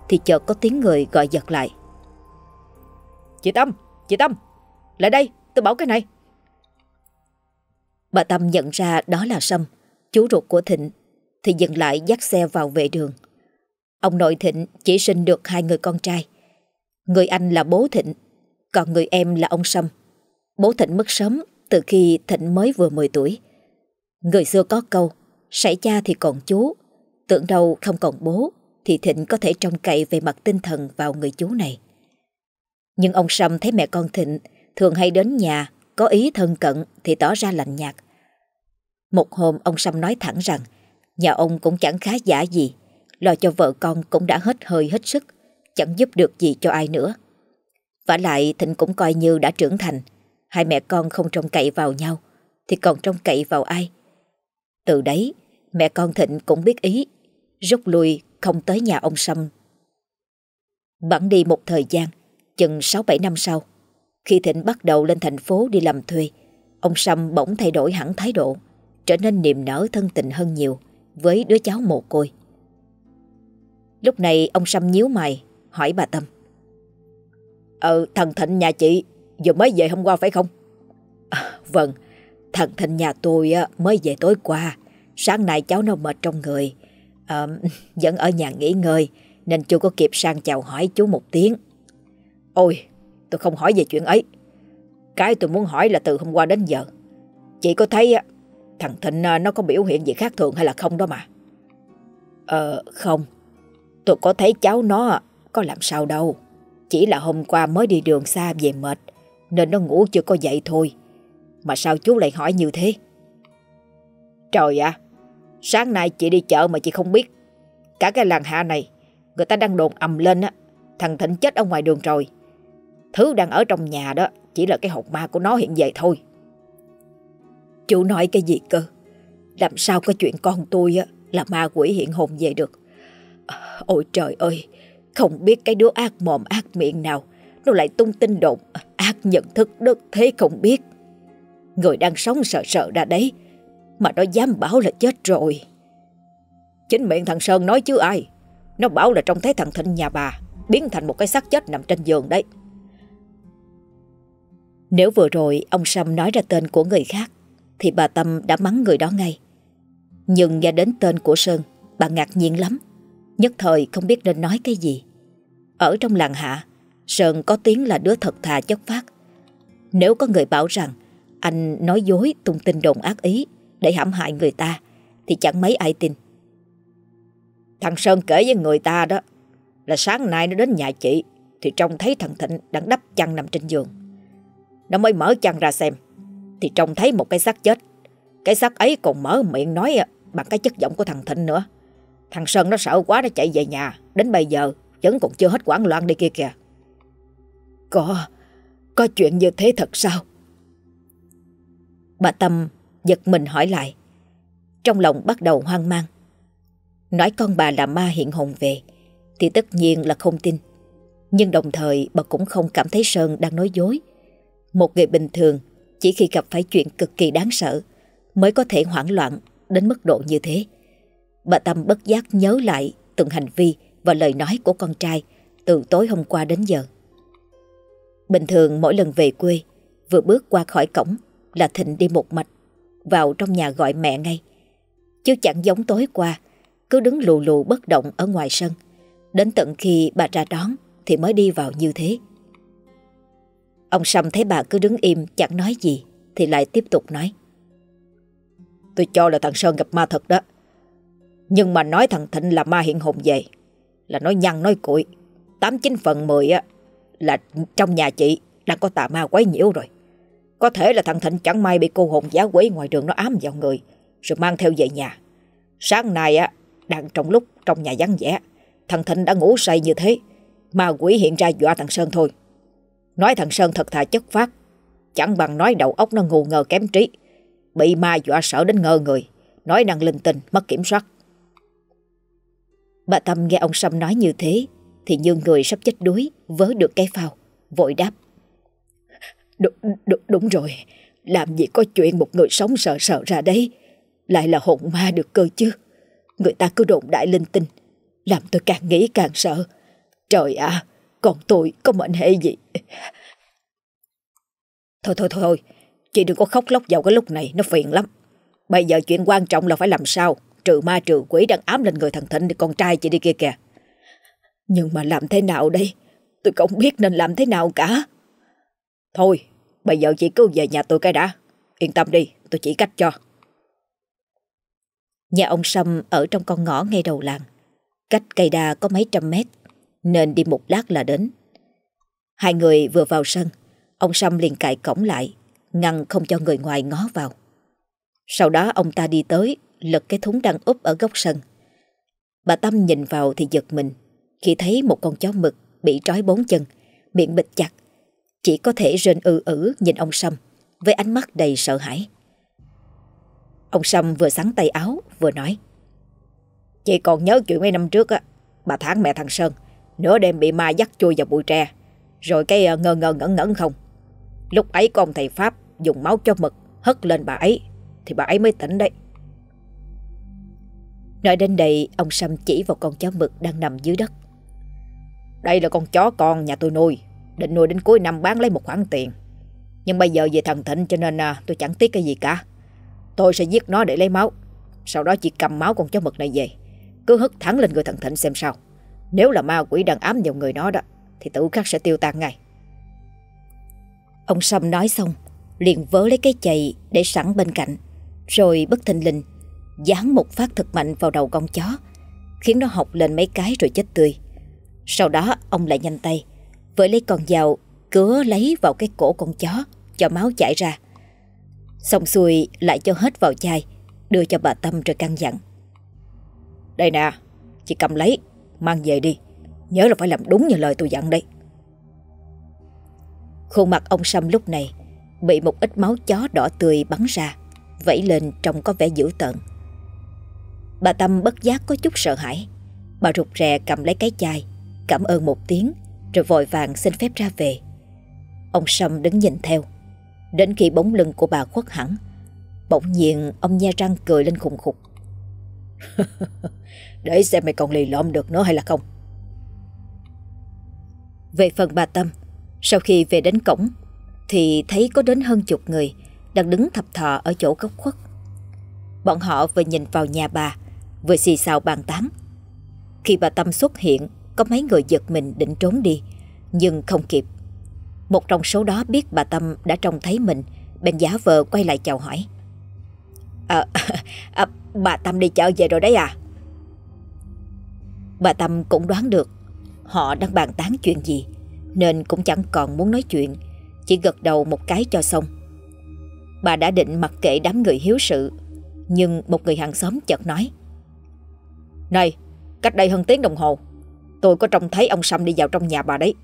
Thì chợt có tiếng người gọi giật lại. Chị Tâm, chị Tâm Lại đây, tôi bảo cái này. Bà Tâm nhận ra đó là Sâm Chú ruột của Thịnh Thì dừng lại dắt xe vào vệ đường. Ông nội Thịnh chỉ sinh được hai người con trai. Người anh là bố Thịnh Còn người em là ông Sâm. Bố Thịnh mất sớm từ khi Thịnh mới vừa 10 tuổi. Người xưa có câu, sảy cha thì còn chú, tưởng đâu không còn bố, thì Thịnh có thể trông cậy về mặt tinh thần vào người chú này. Nhưng ông Sâm thấy mẹ con Thịnh thường hay đến nhà, có ý thân cận thì tỏ ra lạnh nhạt. Một hôm ông Sâm nói thẳng rằng, nhà ông cũng chẳng khá giả gì, lo cho vợ con cũng đã hết hơi hết sức, chẳng giúp được gì cho ai nữa. và lại Thịnh cũng coi như đã trưởng thành, hai mẹ con không trông cậy vào nhau, thì còn trông cậy vào ai? Từ đấy, mẹ con Thịnh cũng biết ý, rút lui không tới nhà ông Sâm. Bẵng đi một thời gian, chừng 6-7 năm sau, khi Thịnh bắt đầu lên thành phố đi làm thuê, ông Sâm bỗng thay đổi hẳn thái độ, trở nên niềm nở thân tình hơn nhiều với đứa cháu mồ côi. Lúc này ông Sâm nhíu mày, hỏi bà Tâm. Ờ, thằng Thịnh nhà chị vừa mới về hôm qua phải không? À, vâng, Thằng Thịnh nhà tôi mới về tối qua. Sáng nay cháu nó mệt trong người. À, vẫn ở nhà nghỉ ngơi nên chưa có kịp sang chào hỏi chú một tiếng. Ôi, tôi không hỏi về chuyện ấy. Cái tôi muốn hỏi là từ hôm qua đến giờ. Chị có thấy thằng Thịnh à, nó có biểu hiện gì khác thường hay là không đó mà? Ờ, không. Tôi có thấy cháu nó à, có làm sao đâu. Chỉ là hôm qua mới đi đường xa về mệt nên nó ngủ chưa có dậy thôi. Mà sao chú lại hỏi như thế? Trời ạ, sáng nay chị đi chợ mà chị không biết. Cả cái làng hạ này, người ta đang đồn ầm lên á, thằng Thịnh chết ở ngoài đường rồi. Thứ đang ở trong nhà đó chỉ là cái hồn ma của nó hiện về thôi. Chú nói cái gì cơ? Làm sao có chuyện con tôi á là ma quỷ hiện hồn về được? À, ôi trời ơi, không biết cái đứa ác mồm ác miệng nào nó lại tung tin đồn ác nhận thức đất thế không biết. Người đang sống sợ sợ ra đấy mà nó dám bảo là chết rồi. Chính miệng thằng Sơn nói chứ ai. Nó bảo là trong thấy thằng Thịnh nhà bà biến thành một cái xác chết nằm trên giường đấy. Nếu vừa rồi ông Sâm nói ra tên của người khác thì bà Tâm đã mắng người đó ngay. Nhưng nghe đến tên của Sơn, bà ngạc nhiên lắm. Nhất thời không biết nên nói cái gì. Ở trong làng hạ, Sơn có tiếng là đứa thật thà chất phát. Nếu có người bảo rằng anh nói dối tung tin đồn ác ý để hãm hại người ta thì chẳng mấy ai tin. Thằng Sơn kể với người ta đó là sáng nay nó đến nhà chị thì trông thấy thằng Thịnh đang đắp chăn nằm trên giường. Nó mới mở chăn ra xem thì trông thấy một cái xác chết. Cái xác ấy còn mở miệng nói à, bằng cái chất giọng của thằng Thịnh nữa. Thằng Sơn nó sợ quá nó chạy về nhà. Đến bây giờ vẫn còn chưa hết quảng loạn đi kia kìa. Có, có chuyện như thế thật sao? Bà Tâm giật mình hỏi lại. Trong lòng bắt đầu hoang mang. Nói con bà là ma hiện hồn về thì tất nhiên là không tin. Nhưng đồng thời bà cũng không cảm thấy Sơn đang nói dối. Một người bình thường chỉ khi gặp phải chuyện cực kỳ đáng sợ mới có thể hoảng loạn đến mức độ như thế. Bà Tâm bất giác nhớ lại từng hành vi và lời nói của con trai từ tối hôm qua đến giờ. Bình thường mỗi lần về quê, vừa bước qua khỏi cổng là Thịnh đi một mạch, vào trong nhà gọi mẹ ngay. Chứ chẳng giống tối qua, cứ đứng lù lù bất động ở ngoài sân. Đến tận khi bà ra đón thì mới đi vào như thế. Ông Sâm thấy bà cứ đứng im, chẳng nói gì, thì lại tiếp tục nói. Tôi cho là thằng Sơn gặp ma thật đó. Nhưng mà nói thằng Thịnh là ma hiện hồn về, là nói nhăn, nói cuội. Tám chín phần mười á, là trong nhà chị đang có tà ma quấy nhiễu rồi. Có thể là thằng Thịnh chẳng may bị cô hồn giá quỷ ngoài đường nó ám vào người, rồi mang theo về nhà. Sáng nay á, đang trong lúc trong nhà vắng vẻ, thằng Thịnh đã ngủ say như thế, ma quỷ hiện ra dọa thằng Sơn thôi. Nói thằng Sơn thật thà chất phát. Chẳng bằng nói đầu óc nó ngu ngờ kém trí. Bị ma dọa sợ đến ngơ người. Nói năng linh tinh mất kiểm soát. Bà Tâm nghe ông Sâm nói như thế Thì như người sắp chết đuối Vớ được cái phao Vội đáp. Đúng, đúng, đúng rồi. Làm gì có chuyện một người sống sợ sợ ra đấy. Lại là hồn ma được cơ chứ. Người ta cứ đồn đại linh tinh. Làm tôi càng nghĩ càng sợ. Trời ạ còn tôi có mệnh hệ gì? Thôi thôi thôi, Chị đừng có khóc lóc vào cái lúc này, Nó phiền lắm. Bây giờ chuyện quan trọng là phải làm sao? Trừ ma trừ quỷ đang ám lên người thằng Thịnh Con trai chị đi kia kìa. Nhưng mà làm thế nào đây? Tôi không biết nên làm thế nào cả. Thôi, Bây giờ chị cứ về nhà tôi cái đã. Yên tâm đi, tôi chỉ cách cho. Nhà ông Sâm ở trong con ngõ ngay đầu làng. Cách cây đa có mấy trăm mét nên đi một lát là đến. Hai người vừa vào sân, ông Sâm liền cài cổng lại, ngăn không cho người ngoài ngó vào. Sau đó ông ta đi tới, lật cái thúng đang úp ở góc sân. Bà Tâm nhìn vào thì giật mình, khi thấy một con chó mực bị trói bốn chân, miệng bịt chặt, chỉ có thể rên ư ử nhìn ông Sâm với ánh mắt đầy sợ hãi. Ông Sâm vừa sắn tay áo vừa nói Chị còn nhớ chuyện mấy năm trước á Bà tháng mẹ thằng Sơn Nửa đêm bị ma dắt chui vào bụi tre Rồi cái ngờ ngơ ngơ ngẩn ngẩn không Lúc ấy con thầy Pháp Dùng máu cho mực hất lên bà ấy Thì bà ấy mới tỉnh đấy Nói đến đây Ông Sâm chỉ vào con chó mực đang nằm dưới đất Đây là con chó con nhà tôi nuôi Định nuôi đến cuối năm bán lấy một khoản tiền Nhưng bây giờ về thần Thịnh cho nên à, tôi chẳng tiếc cái gì cả. Tôi sẽ giết nó để lấy máu. Sau đó chỉ cầm máu con chó mực này về. Cứ hất thẳng lên người thần Thịnh xem sao. Nếu là ma quỷ đang ám vào người nó đó, thì tự khắc sẽ tiêu tan ngay. Ông Sâm nói xong, liền vớ lấy cái chày để sẵn bên cạnh, rồi bất thình lình giáng một phát thật mạnh vào đầu con chó, khiến nó học lên mấy cái rồi chết tươi. Sau đó ông lại nhanh tay, với lấy con dao cứa lấy vào cái cổ con chó, cho máu chảy ra. Xong xuôi lại cho hết vào chai, đưa cho bà Tâm rồi căn dặn. Đây nè, chị cầm lấy, mang về đi. Nhớ là phải làm đúng như lời tôi dặn đấy. Khuôn mặt ông Sâm lúc này bị một ít máu chó đỏ tươi bắn ra, vẫy lên trông có vẻ dữ tợn. Bà Tâm bất giác có chút sợ hãi. Bà rụt rè cầm lấy cái chai, cảm ơn một tiếng, rồi vội vàng xin phép ra về. Ông Sâm đứng nhìn theo, đến khi bóng lưng của bà khuất hẳn. Bỗng nhiên ông nhe răng cười lên khùng khục. Để xem mày còn lì lộm được nữa hay là không. Về phần bà Tâm, sau khi về đến cổng, thì thấy có đến hơn chục người đang đứng thập thọ ở chỗ góc khuất. Bọn họ vừa nhìn vào nhà bà, vừa xì xào bàn tán. Khi bà Tâm xuất hiện, có mấy người giật mình định trốn đi, nhưng không kịp. Một trong số đó biết bà Tâm đã trông thấy mình, bên giá vợ quay lại chào hỏi. À, à, bà Tâm đi chợ về rồi đấy à? Bà Tâm cũng đoán được họ đang bàn tán chuyện gì, nên cũng chẳng còn muốn nói chuyện, chỉ gật đầu một cái cho xong. Bà đã định mặc kệ đám người hiếu sự, nhưng một người hàng xóm chợt nói. Này, cách đây hơn tiếng đồng hồ, tôi có trông thấy ông Sâm đi vào trong nhà bà đấy.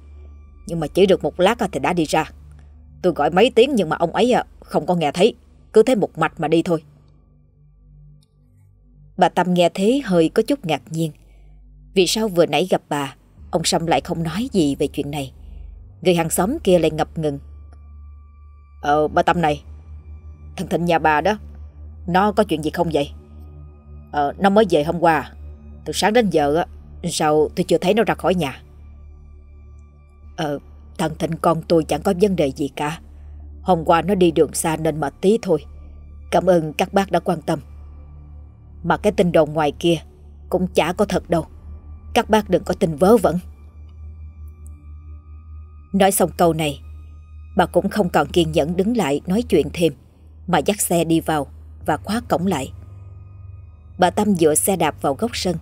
Nhưng mà chỉ được một lát thì đã đi ra. Tôi gọi mấy tiếng nhưng mà ông ấy không có nghe thấy, cứ thế một mạch mà đi thôi. Bà Tâm nghe thế hơi có chút ngạc nhiên. Vì sao vừa nãy gặp bà, ông Sâm lại không nói gì về chuyện này. Người hàng xóm kia lại ngập ngừng. Ờ, bà Tâm này, thằng Thịnh nhà bà đó, nó có chuyện gì không vậy? Ờ, nó mới về hôm qua, từ sáng đến giờ á, sao tôi chưa thấy nó ra khỏi nhà? Ờ, thằng Thịnh con tôi chẳng có vấn đề gì cả. Hôm qua nó đi đường xa nên mệt tí thôi. Cảm ơn các bác đã quan tâm. Mà cái tin đồn ngoài kia cũng chả có thật đâu. Các bác đừng có tin vớ vẩn. Nói xong câu này, bà cũng không còn kiên nhẫn đứng lại nói chuyện thêm, mà dắt xe đi vào và khóa cổng lại. Bà Tâm dựa xe đạp vào góc sân.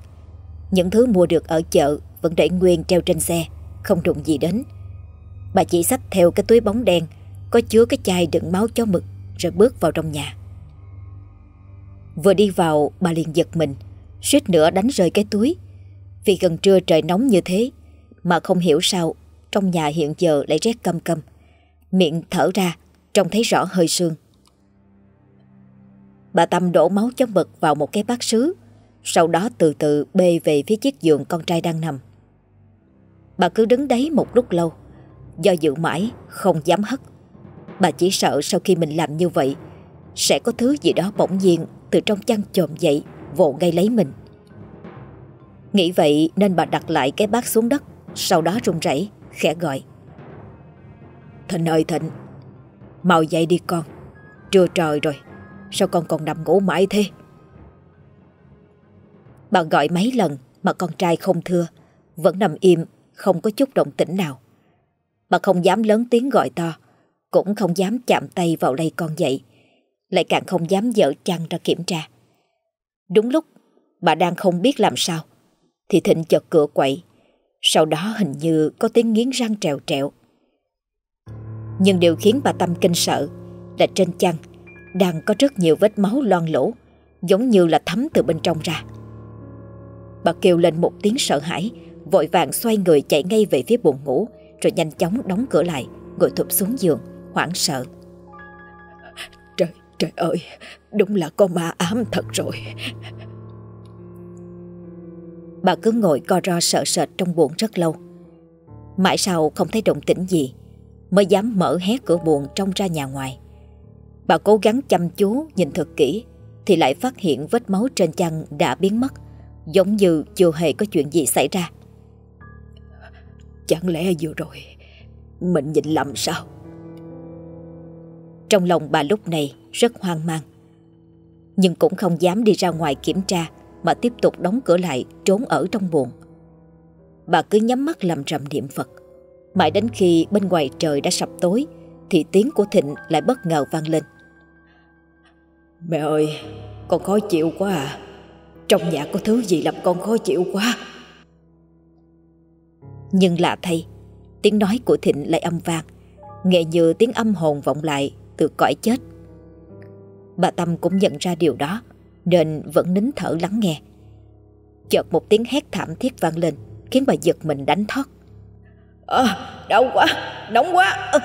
Những thứ mua được ở chợ vẫn để nguyên treo trên xe, không đụng gì đến. Bà chỉ xách theo cái túi bóng đen có chứa cái chai đựng máu chó mực rồi bước vào trong nhà. Vừa đi vào bà liền giật mình suýt nữa đánh rơi cái túi vì gần trưa trời nóng như thế, Mà không hiểu sao Trong nhà hiện giờ lại rét căm căm Miệng thở ra, Trông thấy rõ hơi sương. Bà Tâm đổ máu chấm mực vào một cái bát sứ, Sau đó từ từ bê về phía chiếc giường con trai đang nằm. Bà cứ đứng đấy một lúc lâu, Do dự mãi, không dám hất. Bà chỉ sợ sau khi mình làm như vậy, Sẽ có thứ gì đó bỗng nhiên Từ trong chăn chồm dậy, Vồ ngay lấy mình. Nghĩ vậy nên bà đặt lại cái bát xuống đất, Sau đó run rẩy, khẽ gọi. Thịnh ơi Thịnh, Mau dậy đi con, Trưa trời rồi, Sao con còn nằm ngủ mãi thế? Bà gọi mấy lần Mà con trai không thưa, Vẫn nằm im, Không có chút động tĩnh nào. Bà không dám lớn tiếng gọi to, Cũng không dám chạm tay vào đây con dậy, Lại càng không dám dở chăn ra kiểm tra. Đúng lúc, bà đang không biết làm sao thì Thịnh chợt cửa quậy. Sau đó hình như có tiếng nghiến răng trèo trẹo Nhưng điều khiến bà Tâm kinh sợ Là trên chăn Đang có rất nhiều vết máu loang lỗ Giống như là thấm từ bên trong ra. Bà kêu lên một tiếng sợ hãi Vội vàng xoay người chạy ngay về phía buồn ngủ Rồi nhanh chóng đóng cửa lại Ngồi thụp xuống giường hoảng sợ. Trời, trời ơi Đúng là con ma ám thật rồi. Bà cứ ngồi co ro sợ sệt trong buồng rất lâu. Mãi sau không thấy động tĩnh gì Mới dám mở hé cửa buồng trông ra nhà ngoài. Bà cố gắng chăm chú nhìn thật kỹ Thì lại phát hiện vết máu trên chăn đã biến mất Giống như chưa hề có chuyện gì xảy ra. Chẳng lẽ vừa rồi Mình nhìn lầm sao? Trong lòng bà lúc này rất hoang mang Nhưng cũng không dám đi ra ngoài kiểm tra Mà tiếp tục đóng cửa lại trốn ở trong buồn. Bà cứ nhắm mắt làm trầm niệm Phật. Mãi đến khi bên ngoài trời đã sập tối Thì tiếng của Thịnh lại bất ngờ vang lên. Mẹ ơi Con khó chịu quá à. Trong nhà có thứ gì làm con khó chịu quá. Nhưng lạ thay Tiếng nói của Thịnh lại âm vang Nghe như tiếng âm hồn vọng lại Từ cõi chết. Bà Tâm cũng nhận ra điều đó Nên vẫn nín thở lắng nghe. Chợt một tiếng hét thảm thiết vang lên Khiến bà giật mình đánh thoát. À, Đau quá Nóng quá. À.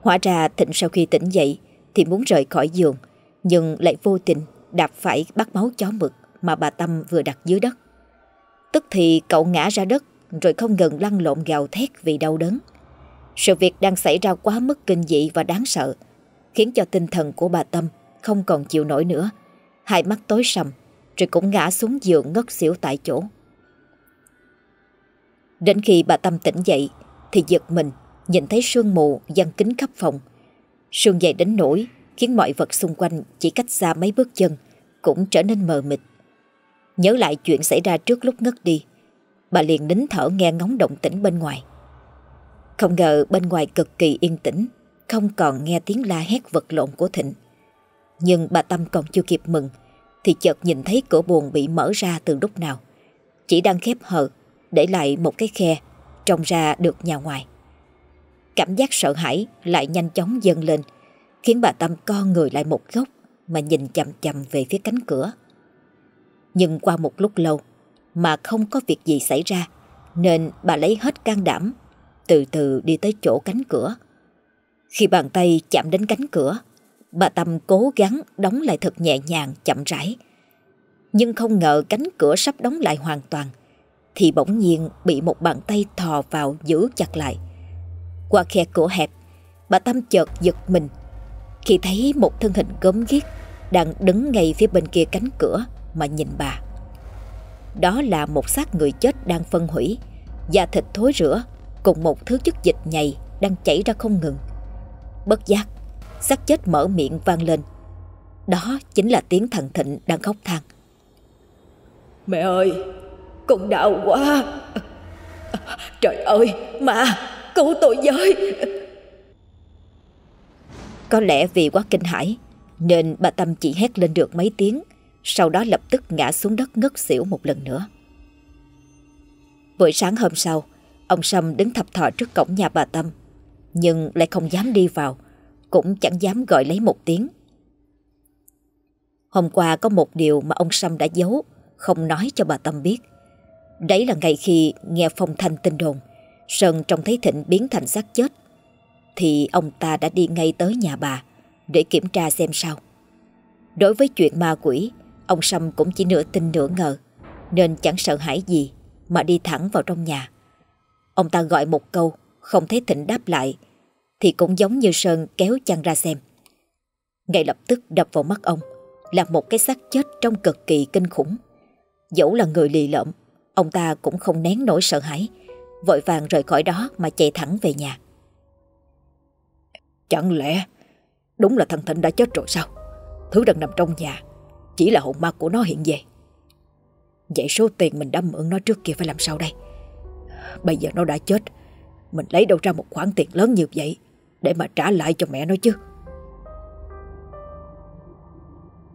Hóa ra Thịnh sau khi tỉnh dậy Thì muốn rời khỏi giường Nhưng lại vô tình đạp phải bát máu chó mực Mà bà Tâm vừa đặt dưới đất. Tức thì cậu ngã ra đất Rồi không ngừng lăn lộn gào thét vì đau đớn. Sự việc đang xảy ra quá mức kinh dị và đáng sợ Khiến cho tinh thần của bà Tâm không còn chịu nổi nữa. Hai mắt tối sầm, Rồi cũng ngã xuống giường ngất xỉu tại chỗ. Đến khi bà Tâm tỉnh dậy, Thì giật mình, Nhìn thấy sương mù giăng kính khắp phòng. Sương dày đến nỗi Khiến mọi vật xung quanh chỉ cách xa mấy bước chân Cũng trở nên mờ mịt. Nhớ lại chuyện xảy ra trước lúc ngất đi, Bà liền nín thở nghe ngóng động tĩnh bên ngoài. Không ngờ bên ngoài cực kỳ yên tĩnh, Không còn nghe tiếng la hét vật lộn của Thịnh. Nhưng bà Tâm còn chưa kịp mừng, Thì chợt nhìn thấy cửa buồn bị mở ra từ lúc nào. Chỉ đang khép hờ, Để lại một cái khe, Trông ra được nhà ngoài. Cảm giác sợ hãi lại nhanh chóng dâng lên, Khiến bà Tâm co người lại một góc Mà nhìn chầm chầm về phía cánh cửa. Nhưng qua một lúc lâu, Mà không có việc gì xảy ra, Nên bà lấy hết can đảm, Từ từ đi tới chỗ cánh cửa. Khi bàn tay chạm đến cánh cửa Bà Tâm cố gắng đóng lại thật nhẹ nhàng, chậm rãi. Nhưng không ngờ cánh cửa sắp đóng lại hoàn toàn, Thì bỗng nhiên bị một bàn tay thò vào giữ chặt lại. Qua khe cửa hẹp, Bà Tâm chợt giật mình Khi thấy một thân hình gớm ghiếc Đang đứng ngay phía bên kia cánh cửa Mà nhìn bà. Đó là một xác người chết đang phân hủy Da thịt thối rữa Cùng một thứ chất dịch nhầy Đang chảy ra không ngừng. Bất giác xác chết mở miệng vang lên. Đó chính là tiếng thằng Thịnh đang khóc than. Mẹ ơi Con đau quá. Trời ơi Mà Cứu tôi với. Có lẽ vì quá kinh hãi Nên bà Tâm chỉ hét lên được mấy tiếng Sau đó lập tức ngã xuống đất ngất xỉu một lần nữa. Buổi sáng hôm sau Ông Sâm đứng thập thọ trước cổng nhà bà Tâm Nhưng lại không dám đi vào cũng chẳng dám gọi lấy một tiếng. Hôm qua có một điều mà ông Sâm đã giấu, Không nói cho bà Tâm biết. Đấy là ngày khi nghe phong thanh tin đồn, Sơn trông thấy Thịnh biến thành xác chết, Thì ông ta đã đi ngay tới nhà bà Để kiểm tra xem sao. Đối với chuyện ma quỷ, Ông Sâm cũng chỉ nửa tin nửa ngờ, Nên chẳng sợ hãi gì Mà đi thẳng vào trong nhà. Ông ta gọi một câu, Không thấy Thịnh đáp lại thì cũng giống như Sơn kéo chăn ra xem. Ngay lập tức đập vào mắt ông, Là một cái xác chết trông cực kỳ kinh khủng. Dẫu là người lì lợm, Ông ta cũng không nén nổi sợ hãi, Vội vàng rời khỏi đó mà chạy thẳng về nhà. Chẳng lẽ Đúng là thằng Thịnh đã chết rồi sao? Thứ đang nằm trong nhà, Chỉ là hồn ma của nó hiện về. Vậy số tiền mình đã mượn nó trước kia phải làm sao đây? Bây giờ nó đã chết, Mình lấy đâu ra một khoản tiền lớn như vậy? Để mà trả lại cho mẹ nó chứ.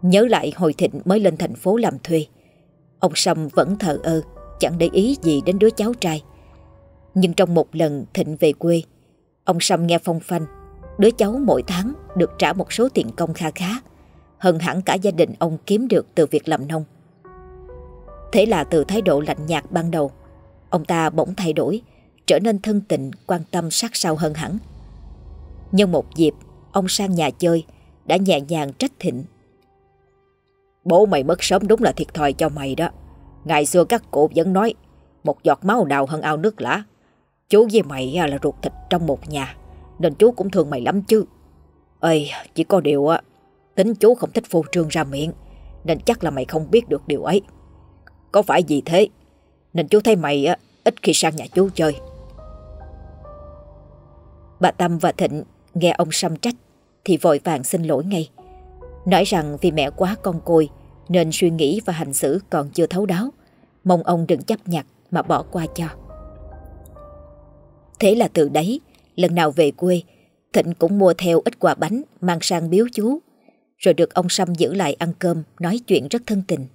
Nhớ lại hồi Thịnh mới lên thành phố làm thuê Ông Sâm vẫn thờ ơ Chẳng để ý gì đến đứa cháu trai. Nhưng trong một lần Thịnh về quê Ông Sâm nghe phong phanh Đứa cháu mỗi tháng được trả một số tiền công kha khá Hơn hẳn cả gia đình ông kiếm được từ việc làm nông. Thế là từ thái độ lạnh nhạt ban đầu Ông ta bỗng thay đổi Trở nên thân tình, quan tâm sát sao hơn hẳn. Nhưng một dịp, Ông sang nhà chơi, Đã nhẹ nhàng trách Thịnh. Bố mày mất sớm đúng là thiệt thòi cho mày đó. Ngày xưa các cụ vẫn nói, Một giọt máu đào hơn ao nước lã. Chú với mày là ruột thịt trong một nhà, Nên chú cũng thương mày lắm chứ. Ơi chỉ có điều á, Tính chú không thích phô trương ra miệng, Nên chắc là mày không biết được điều ấy. Có phải gì thế, Nên chú thấy mày á, ít khi sang nhà chú chơi. Bà Tâm và Thịnh nghe ông Sâm trách thì vội vàng xin lỗi ngay. Nói rằng vì mẹ quá con côi nên suy nghĩ và hành xử còn chưa thấu đáo. Mong ông đừng chấp nhặt mà bỏ qua cho. Thế là từ đấy, lần nào về quê, Thịnh cũng mua theo ít quà bánh mang sang biếu chú, rồi được ông Sâm giữ lại ăn cơm, nói chuyện rất thân tình.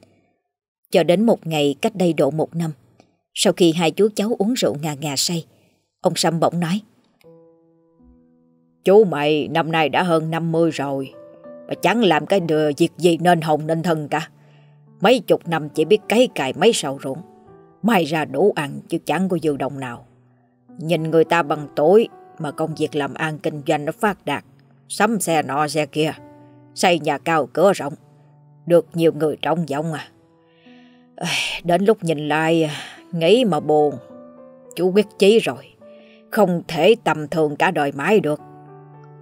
Cho đến một ngày cách đây độ một năm, sau khi hai chú cháu uống rượu ngà ngà say, ông Sâm bỗng nói. Chú mày năm nay đã hơn 50 rồi, mà chẳng làm cái đừa việc gì nên hồng nên thân cả. Mấy chục năm chỉ biết cấy cài mấy sầu ruộng, may ra đủ ăn chứ chẳng có dư đồng nào. Nhìn người ta bằng tối mà công việc làm ăn kinh doanh nó phát đạt, sắm xe nọ xe kia, xây nhà cao cửa rộng, được nhiều người trông giọng à. Đến lúc nhìn lại, nghĩ mà buồn, chú quyết chí rồi, không thể tầm thường cả đời mãi được.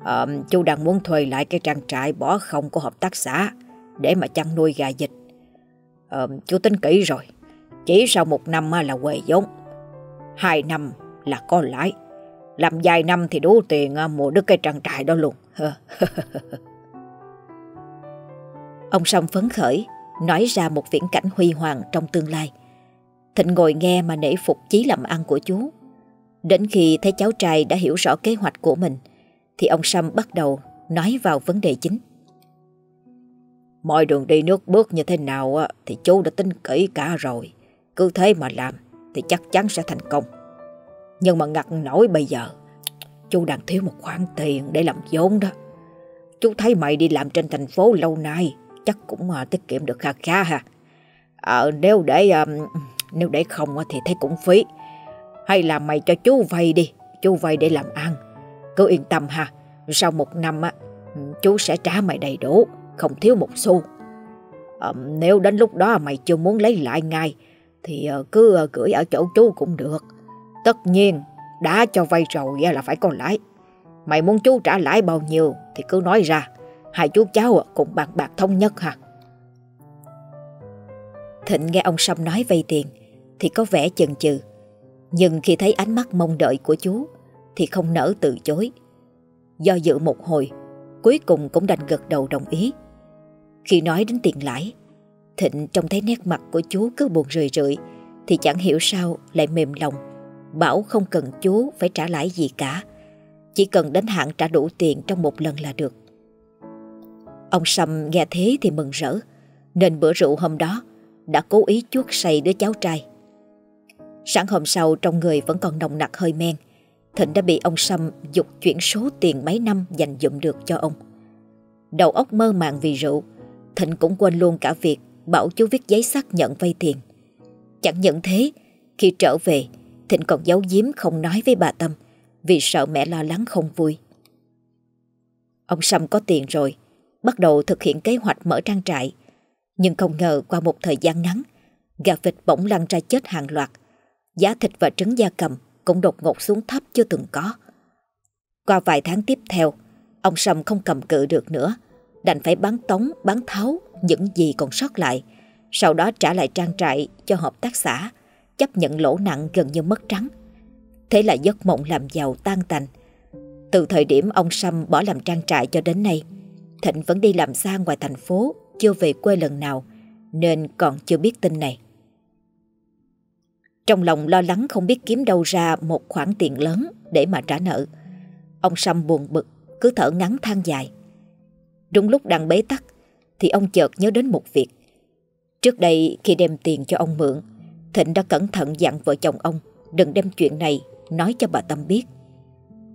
À, chú đang muốn thuê lại cái trang trại bỏ không của hợp tác xã để mà chăn nuôi gà dịch. À, chú tính kỹ rồi, chỉ sau một năm là quề vốn, hai năm là có lãi. Làm vài năm thì đủ tiền mua được cái trang trại đó luôn. Ông Song phấn khởi, nói ra một viễn cảnh huy hoàng trong tương lai. Thịnh ngồi nghe mà nể phục chí làm ăn của chú. Đến khi thấy cháu trai đã hiểu rõ kế hoạch của mình, thì ông Sâm bắt đầu nói vào vấn đề chính. Mọi đường đi nước bước như thế nào thì chú đã tính kỹ cả rồi. Cứ thế mà làm thì chắc chắn sẽ thành công. Nhưng mà ngặt nổi bây giờ Chú đang thiếu một khoản tiền để làm vốn đó Chú thấy mày đi làm trên thành phố lâu nay Chắc cũng uh, tiết kiệm được khá khá ha Ờ nếu để um, Nếu để không thì thấy cũng phí Hay là mày cho chú vay đi Chú vay để làm ăn cứ yên tâm ha Sau một năm á chú sẽ trả mày đầy đủ Không thiếu một xu à, Nếu đến lúc đó mày chưa muốn lấy lại ngay Thì ờ, cứ ờ, gửi ở chỗ chú cũng được Tất nhiên, đã cho vay rồi là phải có lãi. Mày muốn chú trả lãi bao nhiêu thì cứ nói ra. Hai chú cháu cùng bàn bạc thống nhất ha. Thịnh nghe ông Sâm nói vay tiền thì có vẻ chần chừ. Nhưng khi thấy ánh mắt mong đợi của chú thì không nỡ từ chối. Do dự một hồi, cuối cùng cũng đành gật đầu đồng ý. Khi nói đến tiền lãi, Thịnh trông thấy nét mặt của chú cứ buồn rười rượi thì chẳng hiểu sao lại mềm lòng Bảo không cần chú phải trả lãi gì cả Chỉ cần đến hạn trả đủ tiền trong một lần là được Ông Sâm nghe thế thì mừng rỡ Nên bữa rượu hôm đó Đã cố ý chuốt say đứa cháu trai Sáng hôm sau trong người vẫn còn nồng nặc hơi men Thịnh đã bị ông Sâm dục chuyển số tiền mấy năm dành dụm được cho ông Đầu óc mơ màng vì rượu Thịnh cũng quên luôn cả việc Bảo chú viết giấy xác nhận vay tiền Chẳng những thế Khi trở về Thịnh còn giấu giếm không nói với bà Tâm vì sợ mẹ lo lắng không vui. Ông Sâm có tiền rồi, bắt đầu thực hiện kế hoạch mở trang trại. Nhưng không ngờ qua một thời gian ngắn, gà vịt bỗng lăn ra chết hàng loạt. Giá thịt và trứng gia cầm cũng đột ngột xuống thấp chưa từng có. Qua vài tháng tiếp theo, ông Sâm không cầm cự được nữa, đành phải bán tống, bán tháo những gì còn sót lại, sau đó trả lại trang trại cho hợp tác xã chấp nhận lỗ nặng gần như mất trắng. Thế là giấc mộng làm giàu tan tành. Từ thời điểm ông Sâm bỏ làm trang trại cho đến nay, Thịnh vẫn đi làm xa ngoài thành phố, chưa về quê lần nào, nên còn chưa biết tin này. Trong lòng lo lắng không biết kiếm đâu ra một khoản tiền lớn để mà trả nợ. Ông Sâm buồn bực, cứ thở ngắn than dài. Đúng lúc đang bế tắc, thì ông chợt nhớ đến một việc. Trước đây khi đem tiền cho ông mượn, Thịnh đã cẩn thận dặn vợ chồng ông đừng đem chuyện này nói cho bà Tâm biết.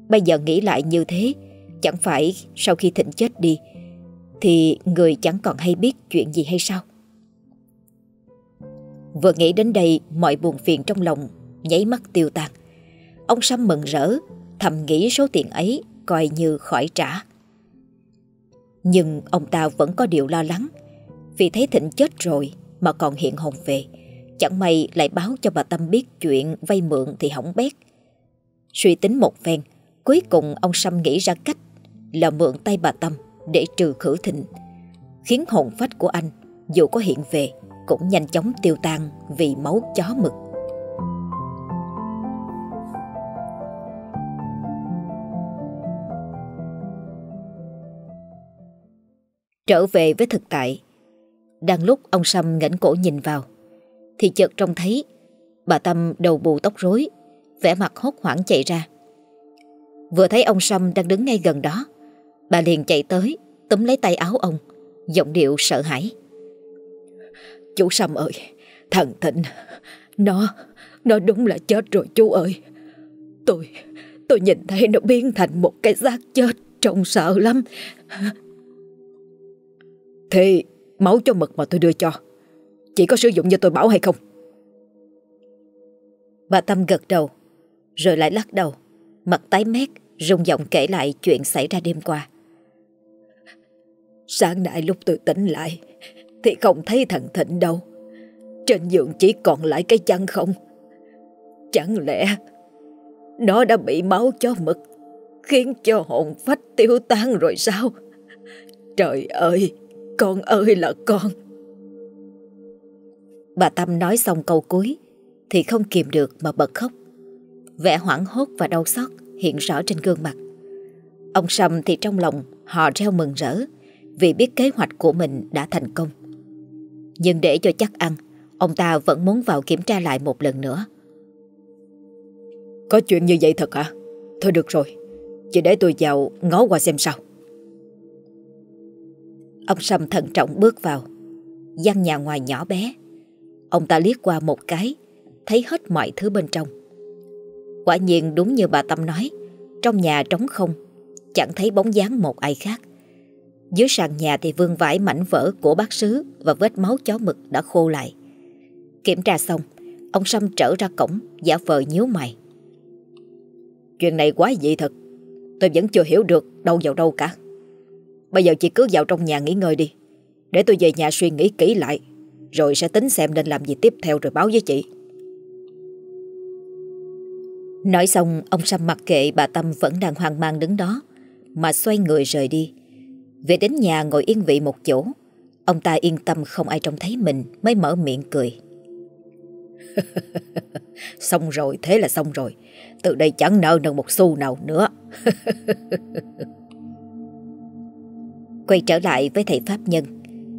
Bây giờ nghĩ lại như thế, chẳng phải sau khi Thịnh chết đi thì người chẳng còn hay biết chuyện gì hay sao? Vừa nghĩ đến đây, mọi buồn phiền trong lòng nháy mắt tiêu tan. Ông Sâm mừng rỡ, thầm nghĩ số tiền ấy coi như khỏi trả. Nhưng ông ta vẫn có điều lo lắng, vì thấy Thịnh chết rồi mà còn hiện hồn về Chẳng may lại báo cho bà Tâm biết chuyện vay mượn thì hỏng bét. Suy tính một phen, cuối cùng ông Sâm nghĩ ra cách là mượn tay bà Tâm để trừ khử thịnh, khiến hồn phách của anh dù có hiện về cũng nhanh chóng tiêu tan vì máu chó mực. Trở về với thực tại, đang lúc ông Sâm ngẩng cổ nhìn vào, thì chợt trông thấy bà Tâm đầu bù tóc rối, vẻ mặt hốt hoảng chạy ra. Vừa thấy ông Sâm đang đứng ngay gần đó, bà liền chạy tới, túm lấy tay áo ông, giọng điệu sợ hãi. Chú Sâm ơi Thằng Thịnh. Nó Nó đúng là chết rồi chú ơi. Tôi Tôi nhìn thấy nó biến thành một cái xác chết, Trông sợ lắm. Thế máu cho mực mà tôi đưa cho. Chỉ có sử dụng như tôi bảo hay không? Bà Tâm gật đầu, Rồi lại lắc đầu, Mặt tái mét, rung giọng kể lại chuyện xảy ra đêm qua. Sáng nay lúc tôi tỉnh lại thì không thấy thằng Thịnh đâu. Trên giường chỉ còn lại cái chăn không? Chẳng lẽ Nó đã bị máu cho mực, Khiến cho hồn phách tiêu tan rồi sao? Trời ơi, Con ơi là con. Bà Tâm nói xong câu cuối, Thì không kìm được mà bật khóc. Vẻ hoảng hốt và đau xót hiện rõ trên gương mặt. Ông Sâm thì trong lòng họ reo mừng rỡ Vì biết kế hoạch của mình đã thành công. Nhưng để cho chắc ăn Ông ta vẫn muốn vào kiểm tra lại một lần nữa. Có chuyện như vậy thật hả? Thôi được rồi Chỉ để tôi vào ngó qua xem sao. Ông Sâm thận trọng bước vào gian nhà ngoài nhỏ bé. Ông ta liếc qua một cái Thấy hết mọi thứ bên trong. Quả nhiên đúng như bà Tâm nói Trong nhà trống không Chẳng thấy bóng dáng một ai khác dưới sàn nhà thì vương vãi mảnh vỡ của bác sứ Và vết máu chó mực đã khô lại. Kiểm tra xong, Ông Sâm trở ra cổng, Giả vờ nhíu mày. Chuyện này quá dị thật. Tôi vẫn chưa hiểu được đâu vào đâu cả. Bây giờ chị cứ vào trong nhà nghỉ ngơi đi. Để tôi về nhà suy nghĩ kỹ lại, Rồi sẽ tính xem nên làm gì tiếp theo rồi báo với chị. Nói xong, ông Sâm mặc kệ bà Tâm vẫn đang hoang mang đứng đó, Mà xoay người rời đi. Về đến nhà ngồi yên vị một chỗ, Ông ta yên tâm không ai trông thấy mình, Mới mở miệng cười. xong rồi, thế là xong rồi. Từ đây chẳng nợ được một xu nào nữa. Quay trở lại với thầy Pháp Nhân.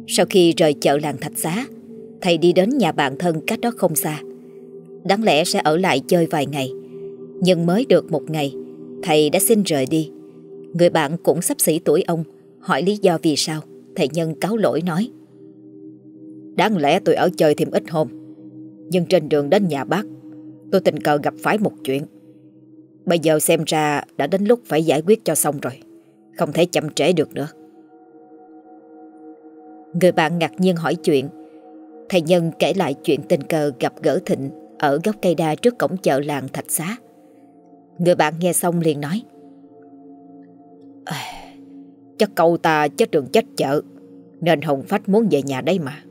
Sau khi rời chợ làng Thạch Xá, Thầy đi đến nhà bạn thân cách đó không xa. Đáng lẽ sẽ ở lại chơi vài ngày. Nhưng mới được một ngày, Thầy đã xin rời đi. Người bạn cũng sắp xỉ tuổi ông. Hỏi lý do vì sao Thầy Nhân cáo lỗi nói. Đáng lẽ tôi ở chơi thêm ít hôm Nhưng trên đường đến nhà bác Tôi tình cờ gặp phải một chuyện. Bây giờ xem ra đã đến lúc phải giải quyết cho xong rồi Không thể chậm trễ được nữa. Người bạn ngạc nhiên hỏi chuyện Thầy Nhân kể lại chuyện tình cờ gặp gỡ Thịnh Ở gốc cây đa trước cổng chợ làng Thạch Xá. Người bạn nghe xong liền nói à, Chắc cậu ta chết đường chết chợ. Nên Hồng Phách muốn về nhà đây mà.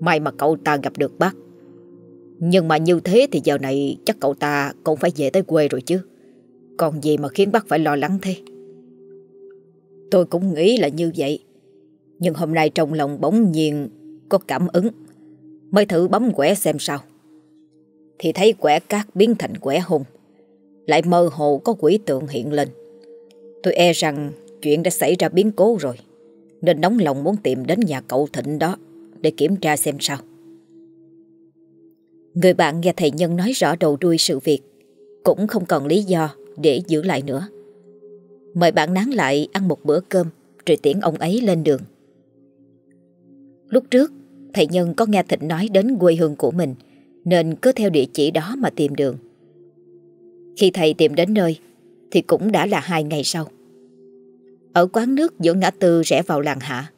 May mà cậu ta gặp được bác. Nhưng mà như thế thì giờ này Chắc cậu ta cũng phải về tới quê rồi chứ. Còn gì mà khiến bác phải lo lắng thế? Tôi cũng nghĩ là như vậy. Nhưng hôm nay trong lòng bỗng nhiên Có cảm ứng. Mới thử bấm quẻ xem sao. Thì thấy quẻ cát biến thành quẻ hùng. Lại mơ hồ có quỷ tượng hiện lên. Tôi e rằng chuyện đã xảy ra biến cố rồi, nên nóng lòng muốn tìm đến nhà cậu Thịnh đó để kiểm tra xem sao. Người bạn nghe thầy Nhân nói rõ đầu đuôi sự việc, cũng không còn lý do để giữ lại nữa. Mời bạn nán lại ăn một bữa cơm rồi tiễn ông ấy lên đường. Lúc trước, thầy Nhân có nghe Thịnh nói đến quê hương của mình nên cứ theo địa chỉ đó mà tìm đường. Khi thầy tìm đến nơi Thì cũng đã là hai ngày sau ở quán nước giữa ngã tư rẽ vào làng hạ.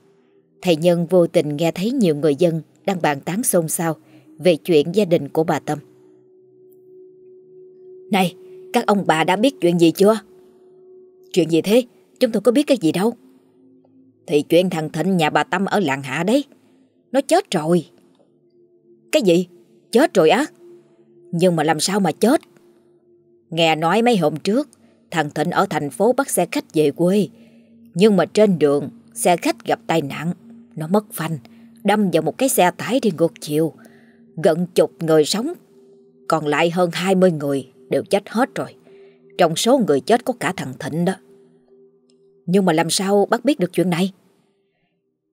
Thầy Nhân vô tình nghe thấy nhiều người dân Đang bàn tán xôn xao Về chuyện gia đình của bà Tâm. Này Các ông bà đã biết chuyện gì chưa? Chuyện gì thế? Chúng tôi có biết cái gì đâu. Thì chuyện thằng Thịnh nhà bà Tâm ở làng hạ đấy Nó chết rồi. Cái gì? Chết rồi á? Nhưng mà làm sao mà chết? Nghe nói mấy hôm trước, thằng Thịnh ở thành phố bắt xe khách về quê. Nhưng mà trên đường, xe khách gặp tai nạn. Nó mất phanh, đâm vào một cái xe tải đi ngược chiều. Gần chục người sống, còn lại hơn 20 người đều chết hết rồi. Trong số người chết có cả thằng Thịnh đó. Nhưng mà làm sao bác biết được chuyện này?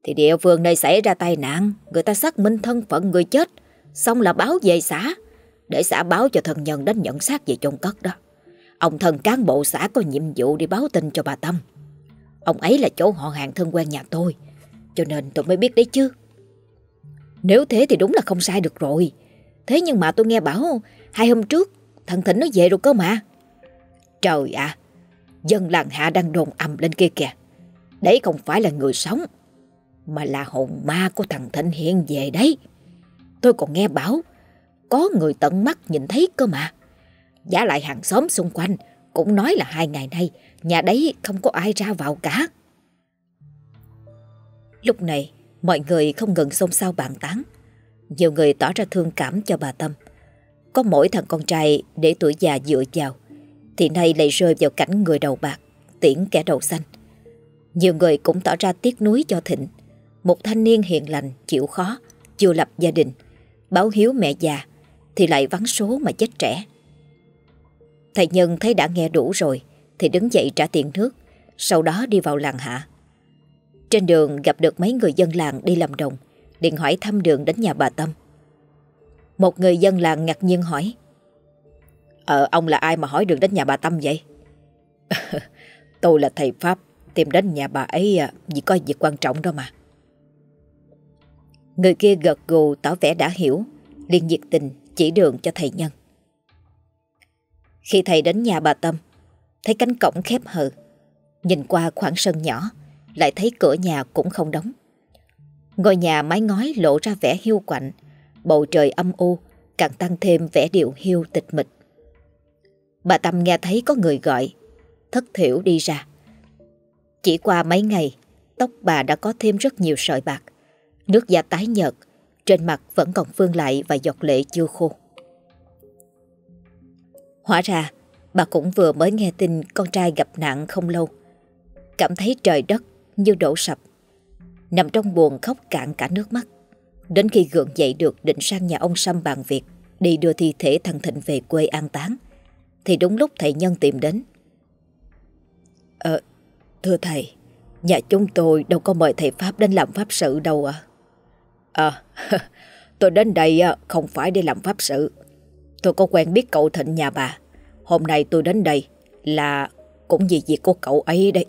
Thì địa phương này xảy ra tai nạn, người ta xác minh thân phận người chết, xong là báo về xã, để xã báo cho thần nhân đến nhận xác về chôn cất đó. Ông thần cán bộ xã có nhiệm vụ đi báo tin cho bà Tâm. Ông ấy là chỗ họ hàng thân quen nhà tôi, cho nên tôi mới biết đấy chứ. Nếu thế thì đúng là không sai được rồi. Thế nhưng mà tôi nghe bảo hai hôm trước thằng Thịnh nó về rồi cơ mà. Trời ạ, dân làng hạ đang đồn ầm lên kia kìa. Đấy không phải là người sống, mà là hồn ma của thằng Thịnh hiện về đấy. Tôi còn nghe bảo, có người tận mắt nhìn thấy cơ mà. Giá lại hàng xóm xung quanh cũng nói là hai ngày nay nhà đấy không có ai ra vào cả. Lúc này, mọi người không ngừng xôn xao bàn tán. Nhiều người tỏ ra thương cảm cho bà Tâm. Có mỗi thằng con trai để tuổi già dựa vào, thì nay lại rơi vào cảnh người đầu bạc, tiễn kẻ đầu xanh. Nhiều người cũng tỏ ra tiếc nuối cho Thịnh, một thanh niên hiền lành, chịu khó, chưa lập gia đình, báo hiếu mẹ già, thì lại vắng số mà chết trẻ. Thầy Nhân thấy đã nghe đủ rồi, thì đứng dậy trả tiền nước, sau đó đi vào làng hạ. Trên đường gặp được mấy người dân làng đi làm đồng, điện hỏi thăm đường đến nhà bà Tâm. Một người dân làng ngạc nhiên hỏi Ờ ông là ai mà hỏi đường đến nhà bà Tâm vậy? Tôi là thầy Pháp Tìm đến nhà bà ấy à, vì có việc quan trọng đó mà Người kia gật gù tỏ vẻ đã hiểu liền nhiệt tình chỉ đường cho thầy Nhân khi thầy đến nhà bà Tâm, Thấy cánh cổng khép hờ. Nhìn qua khoảng sân nhỏ, Lại thấy cửa nhà cũng không đóng. Ngôi nhà mái ngói lộ ra vẻ hiu quạnh, Bầu trời âm u, Càng tăng thêm vẻ điệu hiu tịch mịch. Bà Tâm nghe thấy có người gọi, Thất thiểu đi ra. Chỉ qua mấy ngày, Tóc bà đã có thêm rất nhiều sợi bạc. Nước da tái nhợt, Trên mặt vẫn còn phương lại và giọt lệ chưa khô. Hóa ra Bà cũng vừa mới nghe tin con trai gặp nạn không lâu. Cảm thấy trời đất như đổ sập. Nằm trong buồn khóc cạn cả nước mắt. Đến khi gượng dậy được định sang nhà ông Sâm bàn việc Đi đưa thi thể thằng Thịnh về quê an táng Thì đúng lúc thầy Nhân tìm đến. Ờ, thưa thầy Nhà chúng tôi đâu có mời thầy Pháp đến làm pháp sự đâu ạ. À, tôi đến đây ờ, không phải để làm pháp sự. Tôi có quen biết cậu Thịnh nhà bà Hôm nay tôi đến đây là cũng vì việc của cậu ấy đấy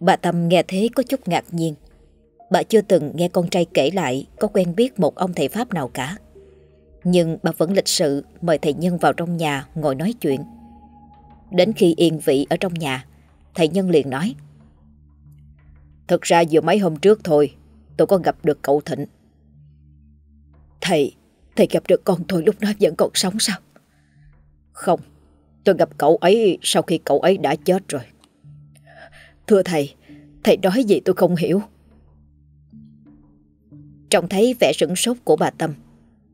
Bà Tâm nghe thế có chút ngạc nhiên Bà chưa từng nghe con trai kể lại có quen biết một ông thầy Pháp nào cả. Nhưng bà vẫn lịch sự mời thầy Nhân vào trong nhà ngồi nói chuyện. Đến khi yên vị ở trong nhà, thầy Nhân liền nói. Thực ra vừa mấy hôm trước thôi, tôi có gặp được cậu Thịnh. Thầy, thầy gặp được con tôi lúc đó vẫn còn sống sao? Không, tôi gặp cậu ấy sau khi cậu ấy đã chết rồi. Thưa thầy, thầy nói gì tôi không hiểu. Trông thấy vẻ sửng sốt của bà Tâm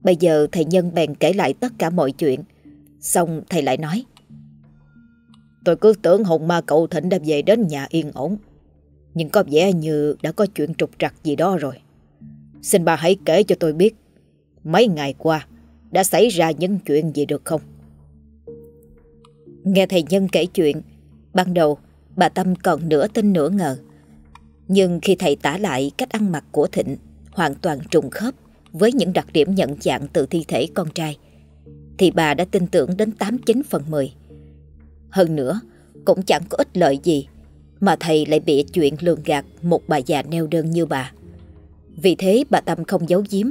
Bây giờ thầy Nhân bèn kể lại tất cả mọi chuyện Xong thầy lại nói Tôi cứ tưởng hồn ma cậu Thịnh đã về đến nhà yên ổn Nhưng có vẻ như đã có chuyện trục trặc gì đó rồi Xin bà hãy kể cho tôi biết Mấy ngày qua đã xảy ra những chuyện gì được không? Nghe thầy Nhân kể chuyện Ban đầu bà Tâm còn nửa tin nửa ngờ Nhưng khi thầy tả lại cách ăn mặc của Thịnh hoàn toàn trùng khớp với những đặc điểm nhận dạng từ thi thể con trai, thì bà đã tin tưởng đến 89 phần 10. Hơn nữa, cũng chẳng có ích lợi gì mà thầy lại bị chuyện lường gạt một bà già neo đơn như bà. Vì thế bà Tâm không giấu giếm,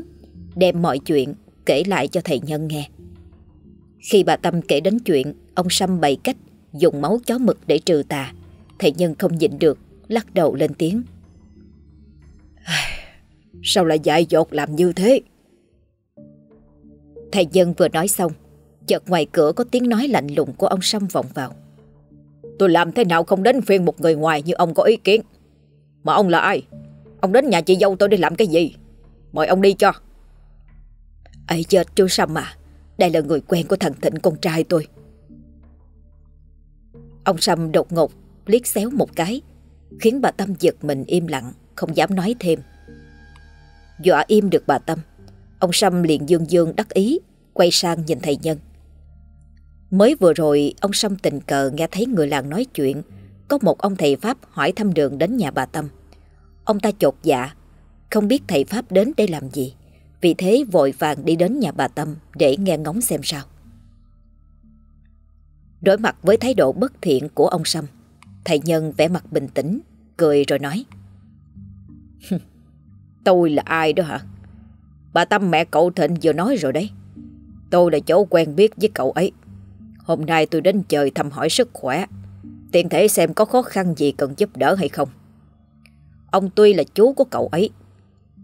đem mọi chuyện kể lại cho thầy Nhân nghe. Khi bà Tâm kể đến chuyện ông Sâm bày cách dùng máu chó mực để trừ tà, thầy Nhân không nhịn được, lắc đầu lên tiếng. Sao lại dại dột làm như thế? Thầy nhân vừa nói xong Chợt ngoài cửa có tiếng nói lạnh lùng của ông Sâm vọng vào. Tôi làm thế nào không đến phiên một người ngoài như ông có ý kiến? Mà ông là ai? Ông đến nhà chị dâu tôi để làm cái gì? Mời ông đi cho ấy chết chú Sâm à Đây là người quen của thằng Thịnh con trai tôi. Ông Sâm đột ngột liếc xéo một cái Khiến bà Tâm giật mình im lặng Không dám nói thêm. Dọa im được bà Tâm Ông Sâm liền dương dương đắc ý Quay sang nhìn thầy Nhân. Mới vừa rồi ông Sâm tình cờ nghe thấy người làng nói chuyện Có một ông thầy Pháp hỏi thăm đường đến nhà bà Tâm. Ông ta chột dạ, không biết thầy Pháp đến đây làm gì. Vì thế vội vàng đi đến nhà bà Tâm để nghe ngóng xem sao. Đối mặt với thái độ bất thiện của ông Sâm, thầy Nhân vẻ mặt bình tĩnh, cười rồi nói. Tôi là ai đó hả? Bà Tâm mẹ cậu Thịnh vừa nói rồi đấy. Tôi là chỗ quen biết với cậu ấy. Hôm nay tôi đến chơi thăm hỏi sức khỏe. Tiện thể xem có khó khăn gì cần giúp đỡ hay không. Ông tuy là chú của cậu ấy,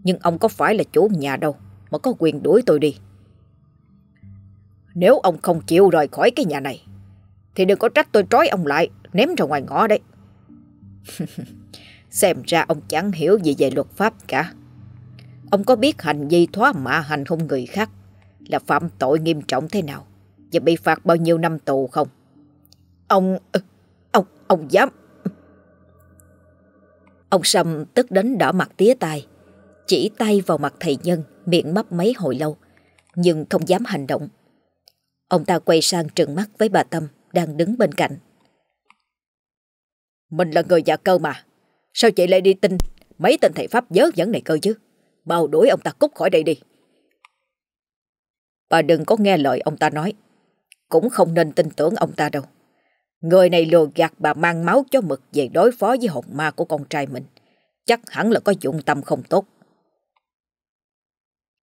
nhưng ông có phải là chủ nhà đâu mà có quyền đuổi tôi đi. Nếu ông không chịu rời khỏi cái nhà này, thì đừng có trách tôi trói ông lại, ném ra ngoài ngõ đấy. Xem ra ông chẳng hiểu gì về luật pháp cả. Ông có biết hành vi thoá mạ hành hung người khác là phạm tội nghiêm trọng thế nào và bị phạt bao nhiêu năm tù không? Ông... Ông... Ông dám... Ông Sâm tức đến đỏ mặt tía tai, chỉ tay vào mặt thầy Nhân, miệng mấp mấy hồi lâu, nhưng không dám hành động. Ông ta quay sang trừng mắt với bà Tâm đang đứng bên cạnh. Mình là người già cơ mà, sao chị lại đi tin mấy tên thầy Pháp dớ dẫn này cơ chứ? Bao đuổi ông ta cút khỏi đây đi. Bà đừng có nghe lời ông ta nói, cũng không nên tin tưởng ông ta đâu. Người này lừa gạt bà mang máu cho mực về đối phó với hồn ma của con trai mình. Chắc hẳn là có dụng tâm không tốt.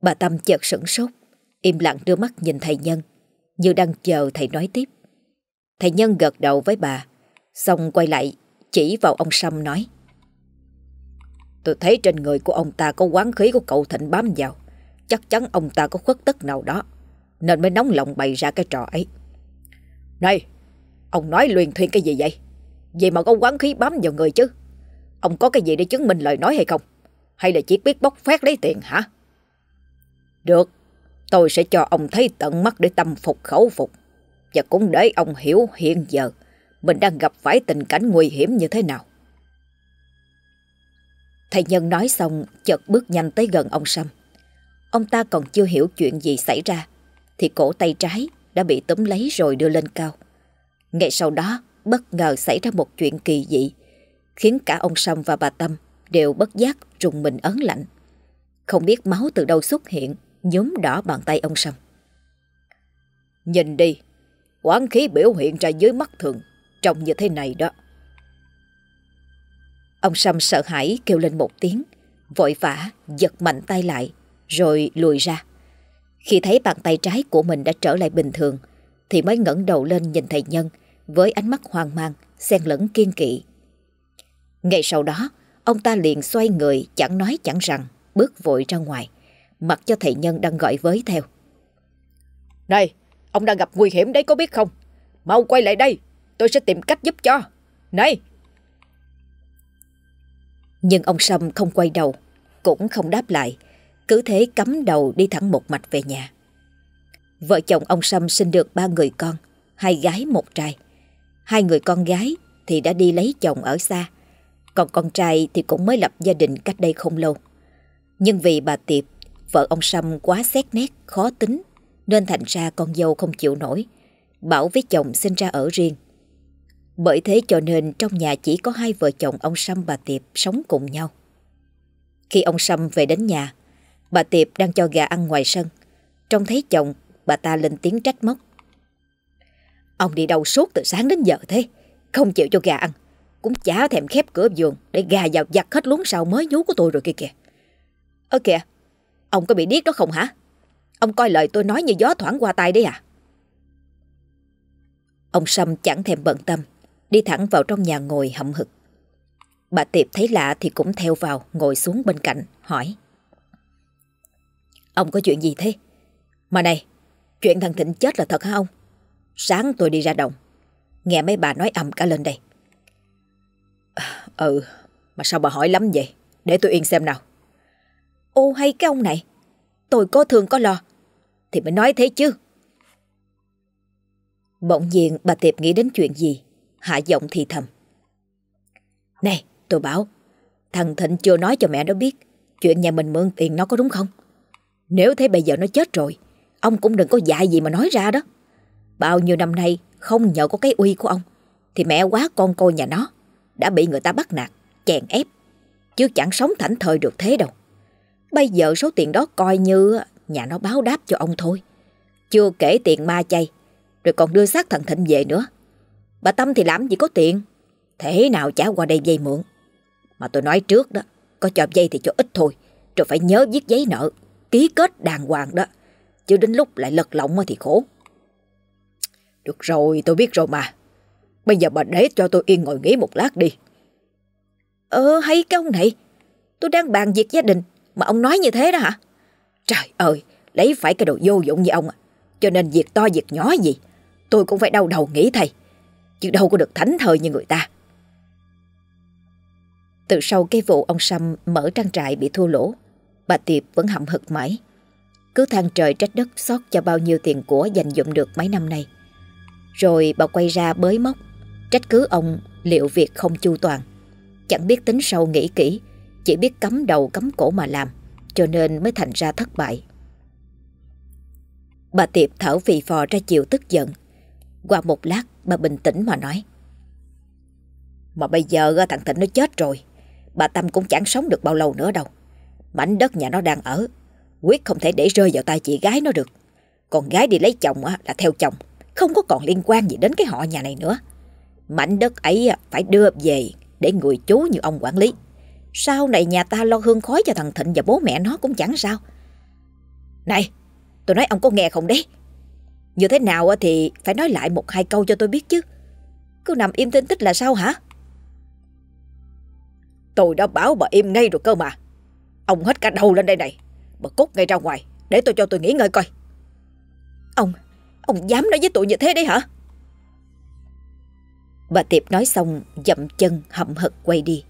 Bà Tâm chợt sửng sốt, im lặng đưa mắt nhìn thầy Nhân, như đang chờ thầy nói tiếp. Thầy Nhân gật đầu với bà, xong quay lại chỉ vào ông Sâm nói. Tôi thấy trên người của ông ta có quán khí của cậu Thịnh bám vào. Chắc chắn ông ta có khuất tất nào đó, nên mới nóng lòng bày ra cái trò ấy. Này, ông nói luyện thuyên cái gì vậy? Vậy mà có quán khí bám vào người chứ? Ông có cái gì để chứng minh lời nói hay không? Hay là chỉ biết bóc phét lấy tiền hả? Được, tôi sẽ cho ông thấy tận mắt để tâm phục khẩu phục. Và cũng để ông hiểu hiện giờ mình đang gặp phải tình cảnh nguy hiểm như thế nào. Thầy Nhân nói xong chợt bước nhanh tới gần ông Sâm. Ông ta còn chưa hiểu chuyện gì xảy ra thì cổ tay trái đã bị túm lấy rồi đưa lên cao. Ngay sau đó bất ngờ xảy ra một chuyện kỳ dị khiến cả ông Sâm và bà Tâm đều bất giác rùng mình ấn lạnh. Không biết máu từ đâu xuất hiện nhúm đỏ bàn tay ông Sâm. Nhìn đi, quán khí biểu hiện ra dưới mắt thường, trông như thế này đó. Ông Sâm sợ hãi kêu lên một tiếng, vội vã giật mạnh tay lại, rồi lùi ra. Khi thấy bàn tay trái của mình đã trở lại bình thường, thì mới ngẩng đầu lên nhìn thầy Nhân với ánh mắt hoang mang, xen lẫn kiên kỵ. Ngay sau đó, ông ta liền xoay người chẳng nói chẳng rằng, bước vội ra ngoài mặc cho thầy Nhân đang gọi với theo. Này, ông đang gặp nguy hiểm đấy có biết không? Mau quay lại đây, tôi sẽ tìm cách giúp cho. Này! Nhưng ông Sâm không quay đầu, cũng không đáp lại, cứ thế cắm đầu đi thẳng một mạch về nhà. Vợ chồng ông Sâm sinh được ba người con, hai gái một trai. Hai người con gái thì đã đi lấy chồng ở xa, còn con trai thì cũng mới lập gia đình cách đây không lâu. Nhưng vì bà Tiệp Vợ ông Sâm quá xét nét, khó tính, nên thành ra con dâu không chịu nổi. Bảo với chồng sinh ra ở riêng. Bởi thế cho nên trong nhà chỉ có hai vợ chồng ông Sâm bà Tiệp sống cùng nhau. Khi ông Sâm về đến nhà, bà Tiệp đang cho gà ăn ngoài sân. Trông thấy chồng, bà ta lên tiếng trách móc. Ông đi đâu suốt từ sáng đến giờ thế, không chịu cho gà ăn. Cũng chả thèm khép cửa giường để gà vào giặt hết luống sau mới nhú của tôi rồi kia kìa. Ơ kìa, Ông có bị điếc đó không hả? Ông coi lời tôi nói như gió thoảng qua tay đấy à? Ông Sâm chẳng thèm bận tâm, đi thẳng vào trong nhà ngồi hậm hực. Bà Tiệp thấy lạ thì cũng theo vào, ngồi xuống bên cạnh, hỏi. Ông có chuyện gì thế? Mà này, chuyện thằng Thịnh chết là thật hả ông? Sáng tôi đi ra đồng, nghe mấy bà nói ầm cả lên đây. À, ừ, mà sao bà hỏi lắm vậy? Để tôi yên xem nào. Ô hay cái ông này, tôi có thương có lo, thì mới nói thế chứ. Bỗng nhiên bà Tiệp nghĩ đến chuyện gì, hạ giọng thì thầm. Này, tôi bảo, thằng Thịnh chưa nói cho mẹ nó biết chuyện nhà mình mượn tiền nó có đúng không? Nếu thế bây giờ nó chết rồi, ông cũng đừng có dại gì mà nói ra đó. Bao nhiêu năm nay không nhờ có cái uy của ông, thì mẹ quá con coi nhà nó, đã bị người ta bắt nạt, chèn ép. Chứ chẳng sống thảnh thời được thế đâu. Bây giờ số tiền đó coi như nhà nó báo đáp cho ông thôi. Chưa kể tiền ma chay, rồi còn đưa xác thằng Thịnh về nữa. Bà Tâm thì làm gì có tiền, thế nào trả qua đây dây mượn. Mà tôi nói trước đó, có cho dây thì cho ít thôi, rồi phải nhớ viết giấy nợ, ký kết đàng hoàng đó. Chứ đến lúc lại lật lọng thì khổ. Được rồi, tôi biết rồi mà. Bây giờ bà để cho tôi yên ngồi nghỉ một lát đi. Ờ, hay cái ông này. Tôi đang bàn việc gia đình, mà ông nói như thế đó hả? Trời ơi, lấy phải cái đồ vô dụng như ông à. Cho nên việc to việc nhỏ gì, tôi cũng phải đau đầu nghĩ thầy. Chứ đâu có được thánh thời như người ta. Từ sau cái vụ ông Sâm mở trang trại bị thua lỗ, bà Tiệp vẫn hậm hực mãi. Cứ than trời trách đất xót cho bao nhiêu tiền của dành dụng được mấy năm nay. Rồi bà quay ra bới móc, trách cứ ông liệu việc không chu toàn. Chẳng biết tính sâu nghĩ kỹ, chỉ biết cắm đầu cắm cổ mà làm, cho nên mới thành ra thất bại. Bà Tiệp thở phì phò ra chiều tức giận. Qua một lát, bà bình tĩnh mà nói. Mà bây giờ thằng Thịnh nó chết rồi, bà Tâm cũng chẳng sống được bao lâu nữa đâu. Mảnh đất nhà nó đang ở, quyết không thể để rơi vào tay chị gái nó được. Còn gái đi lấy chồng là theo chồng, không có còn liên quan gì đến cái họ nhà này nữa. Mảnh đất ấy phải đưa về để người chú như ông quản lý. Sau này nhà ta lo hương khói cho thằng Thịnh và bố mẹ nó cũng chẳng sao. Này, tôi nói ông có nghe không đấy? Như thế nào thì phải nói lại một hai câu cho tôi biết chứ. Cứ nằm im tin tích là sao hả? Tôi đã bảo bà im ngay rồi cơ mà. Ông hết cả đầu lên đây này. Bà cút ngay ra ngoài để tôi cho tôi nghỉ ngơi coi. Ông, ông dám nói với tôi như thế đấy hả? Bà Tiệp nói xong dậm chân hậm hực quay đi.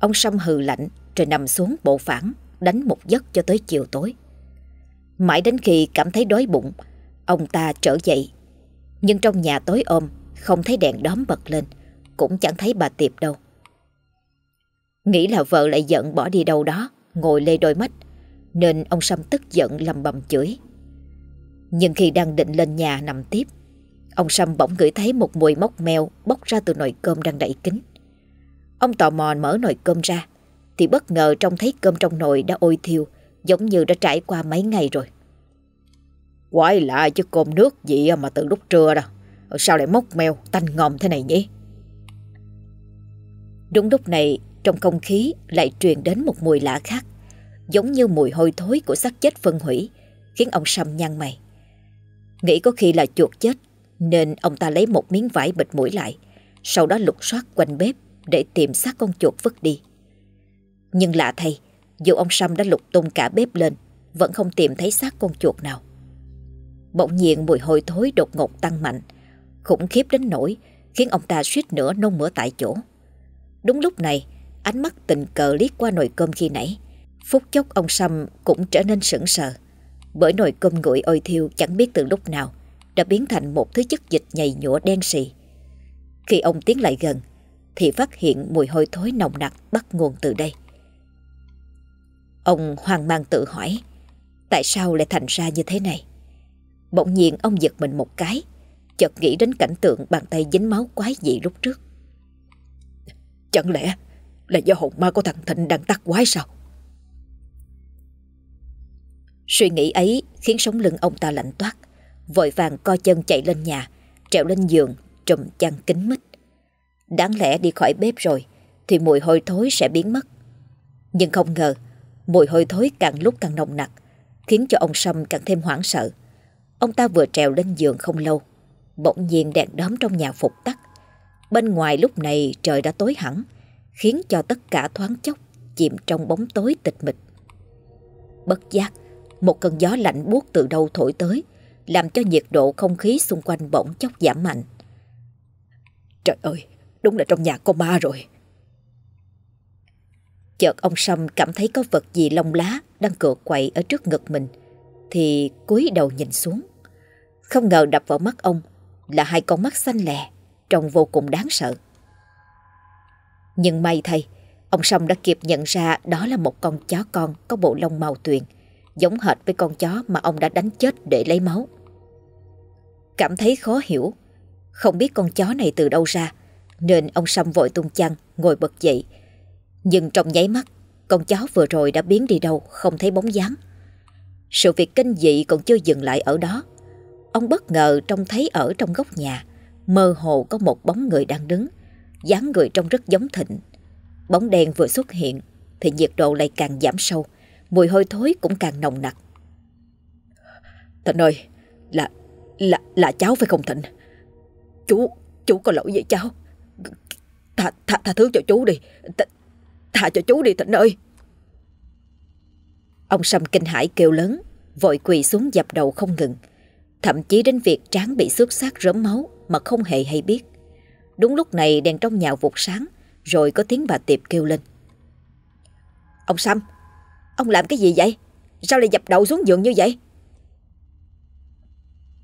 Ông Sâm hừ lạnh rồi nằm xuống bộ phản đánh một giấc cho tới chiều tối. Mãi đến khi cảm thấy đói bụng, ông ta trở dậy. Nhưng trong nhà tối ôm, không thấy đèn đóm bật lên, cũng chẳng thấy bà Tiệp đâu. Nghĩ là vợ lại giận bỏ đi đâu đó, ngồi lê đôi mắt, nên ông Sâm tức giận lầm bầm chửi. Nhưng khi đang định lên nhà nằm tiếp, ông Sâm bỗng ngửi thấy một mùi mốc meo bốc ra từ nồi cơm đang đậy kính. Ông tò mò mở nồi cơm ra, thì bất ngờ trông thấy cơm trong nồi đã ôi thiêu, giống như đã trải qua mấy ngày rồi. Quái lạ chứ cơm nước gì mà từ lúc trưa đâu, sao lại mốc meo, tanh ngòm thế này nhỉ? Đúng lúc này, trong không khí lại truyền đến một mùi lạ khác, giống như mùi hôi thối của xác chết phân hủy, khiến ông Sâm nhăn mày. Nghĩ có khi là chuột chết, nên ông ta lấy một miếng vải bịt mũi lại, sau đó lục soát quanh bếp để tìm xác con chuột vứt đi. Nhưng lạ thay, dù ông Sâm đã lục tung cả bếp lên, vẫn không tìm thấy xác con chuột nào. Bỗng nhiên mùi hôi thối đột ngột tăng mạnh, khủng khiếp đến nỗi khiến ông ta suýt nữa nôn mửa tại chỗ. Đúng lúc này, ánh mắt tình cờ liếc qua nồi cơm khi nãy. Phút chốc ông Sâm cũng trở nên sững sờ, bởi nồi cơm nguội ôi thiêu chẳng biết từ lúc nào đã biến thành một thứ chất dịch nhầy nhụa đen xì. Khi ông tiến lại gần, thì phát hiện mùi hôi thối nồng nặc bắt nguồn từ đây. Ông hoang mang tự hỏi, tại sao lại thành ra như thế này? Bỗng nhiên ông giật mình một cái, chợt nghĩ đến cảnh tượng bàn tay dính máu quái dị lúc trước. Chẳng lẽ là do hồn ma của thằng Thịnh đang tắt quái sao? Suy nghĩ ấy khiến sống lưng ông ta lạnh toát, vội vàng co chân chạy lên nhà, trèo lên giường, trùm chăn kín mít. Đáng lẽ đi khỏi bếp rồi thì mùi hôi thối sẽ biến mất. Nhưng không ngờ, mùi hôi thối càng lúc càng nồng nặc, khiến cho ông Sâm càng thêm hoảng sợ. Ông ta vừa trèo lên giường không lâu, bỗng nhiên đèn đóm trong nhà phục tắt. Bên ngoài lúc này trời đã tối hẳn, khiến cho tất cả thoáng chốc chìm trong bóng tối tịch mịch. Bất giác, một cơn gió lạnh buốt từ đâu thổi tới, làm cho nhiệt độ không khí xung quanh bỗng chốc giảm mạnh. Trời ơi, đúng là trong nhà có ma rồi. Chợt ông Sâm cảm thấy có vật gì lông lá đang cựa quậy ở trước ngực mình, thì cúi đầu nhìn xuống. Không ngờ đập vào mắt ông là hai con mắt xanh lè, trông vô cùng đáng sợ. Nhưng may thay, ông Sâm đã kịp nhận ra đó là một con chó con có bộ lông màu tuyền, giống hệt với con chó mà ông đã đánh chết để lấy máu. Cảm thấy khó hiểu, không biết con chó này từ đâu ra, nên ông Sâm vội tung chăn, ngồi bật dậy. Nhưng trong nháy mắt, con chó vừa rồi đã biến đi đâu không thấy bóng dáng. Sự việc kinh dị còn chưa dừng lại ở đó. Ông bất ngờ trông thấy ở trong góc nhà, mơ hồ có một bóng người đang đứng, dáng người trông rất giống Thịnh. Bóng đen vừa xuất hiện thì nhiệt độ lại càng giảm sâu, mùi hôi thối cũng càng nồng nặc. Thịnh ơi, là, là, là cháu phải không Thịnh? Chú, chú có lỗi với cháu. Tha, tha, tha thứ cho chú đi, Th, tha cho chú đi Thịnh ơi. Ông Sâm kinh hãi kêu lớn, vội quỳ xuống dập đầu không ngừng. Thậm chí đến việc tráng bị xước xác rớm máu mà không hề hay biết. Đúng lúc này đèn trong nhà vụt sáng, rồi có tiếng bà Tiệp kêu lên. Ông Sâm, ông làm cái gì vậy? Sao lại dập đầu xuống giường như vậy?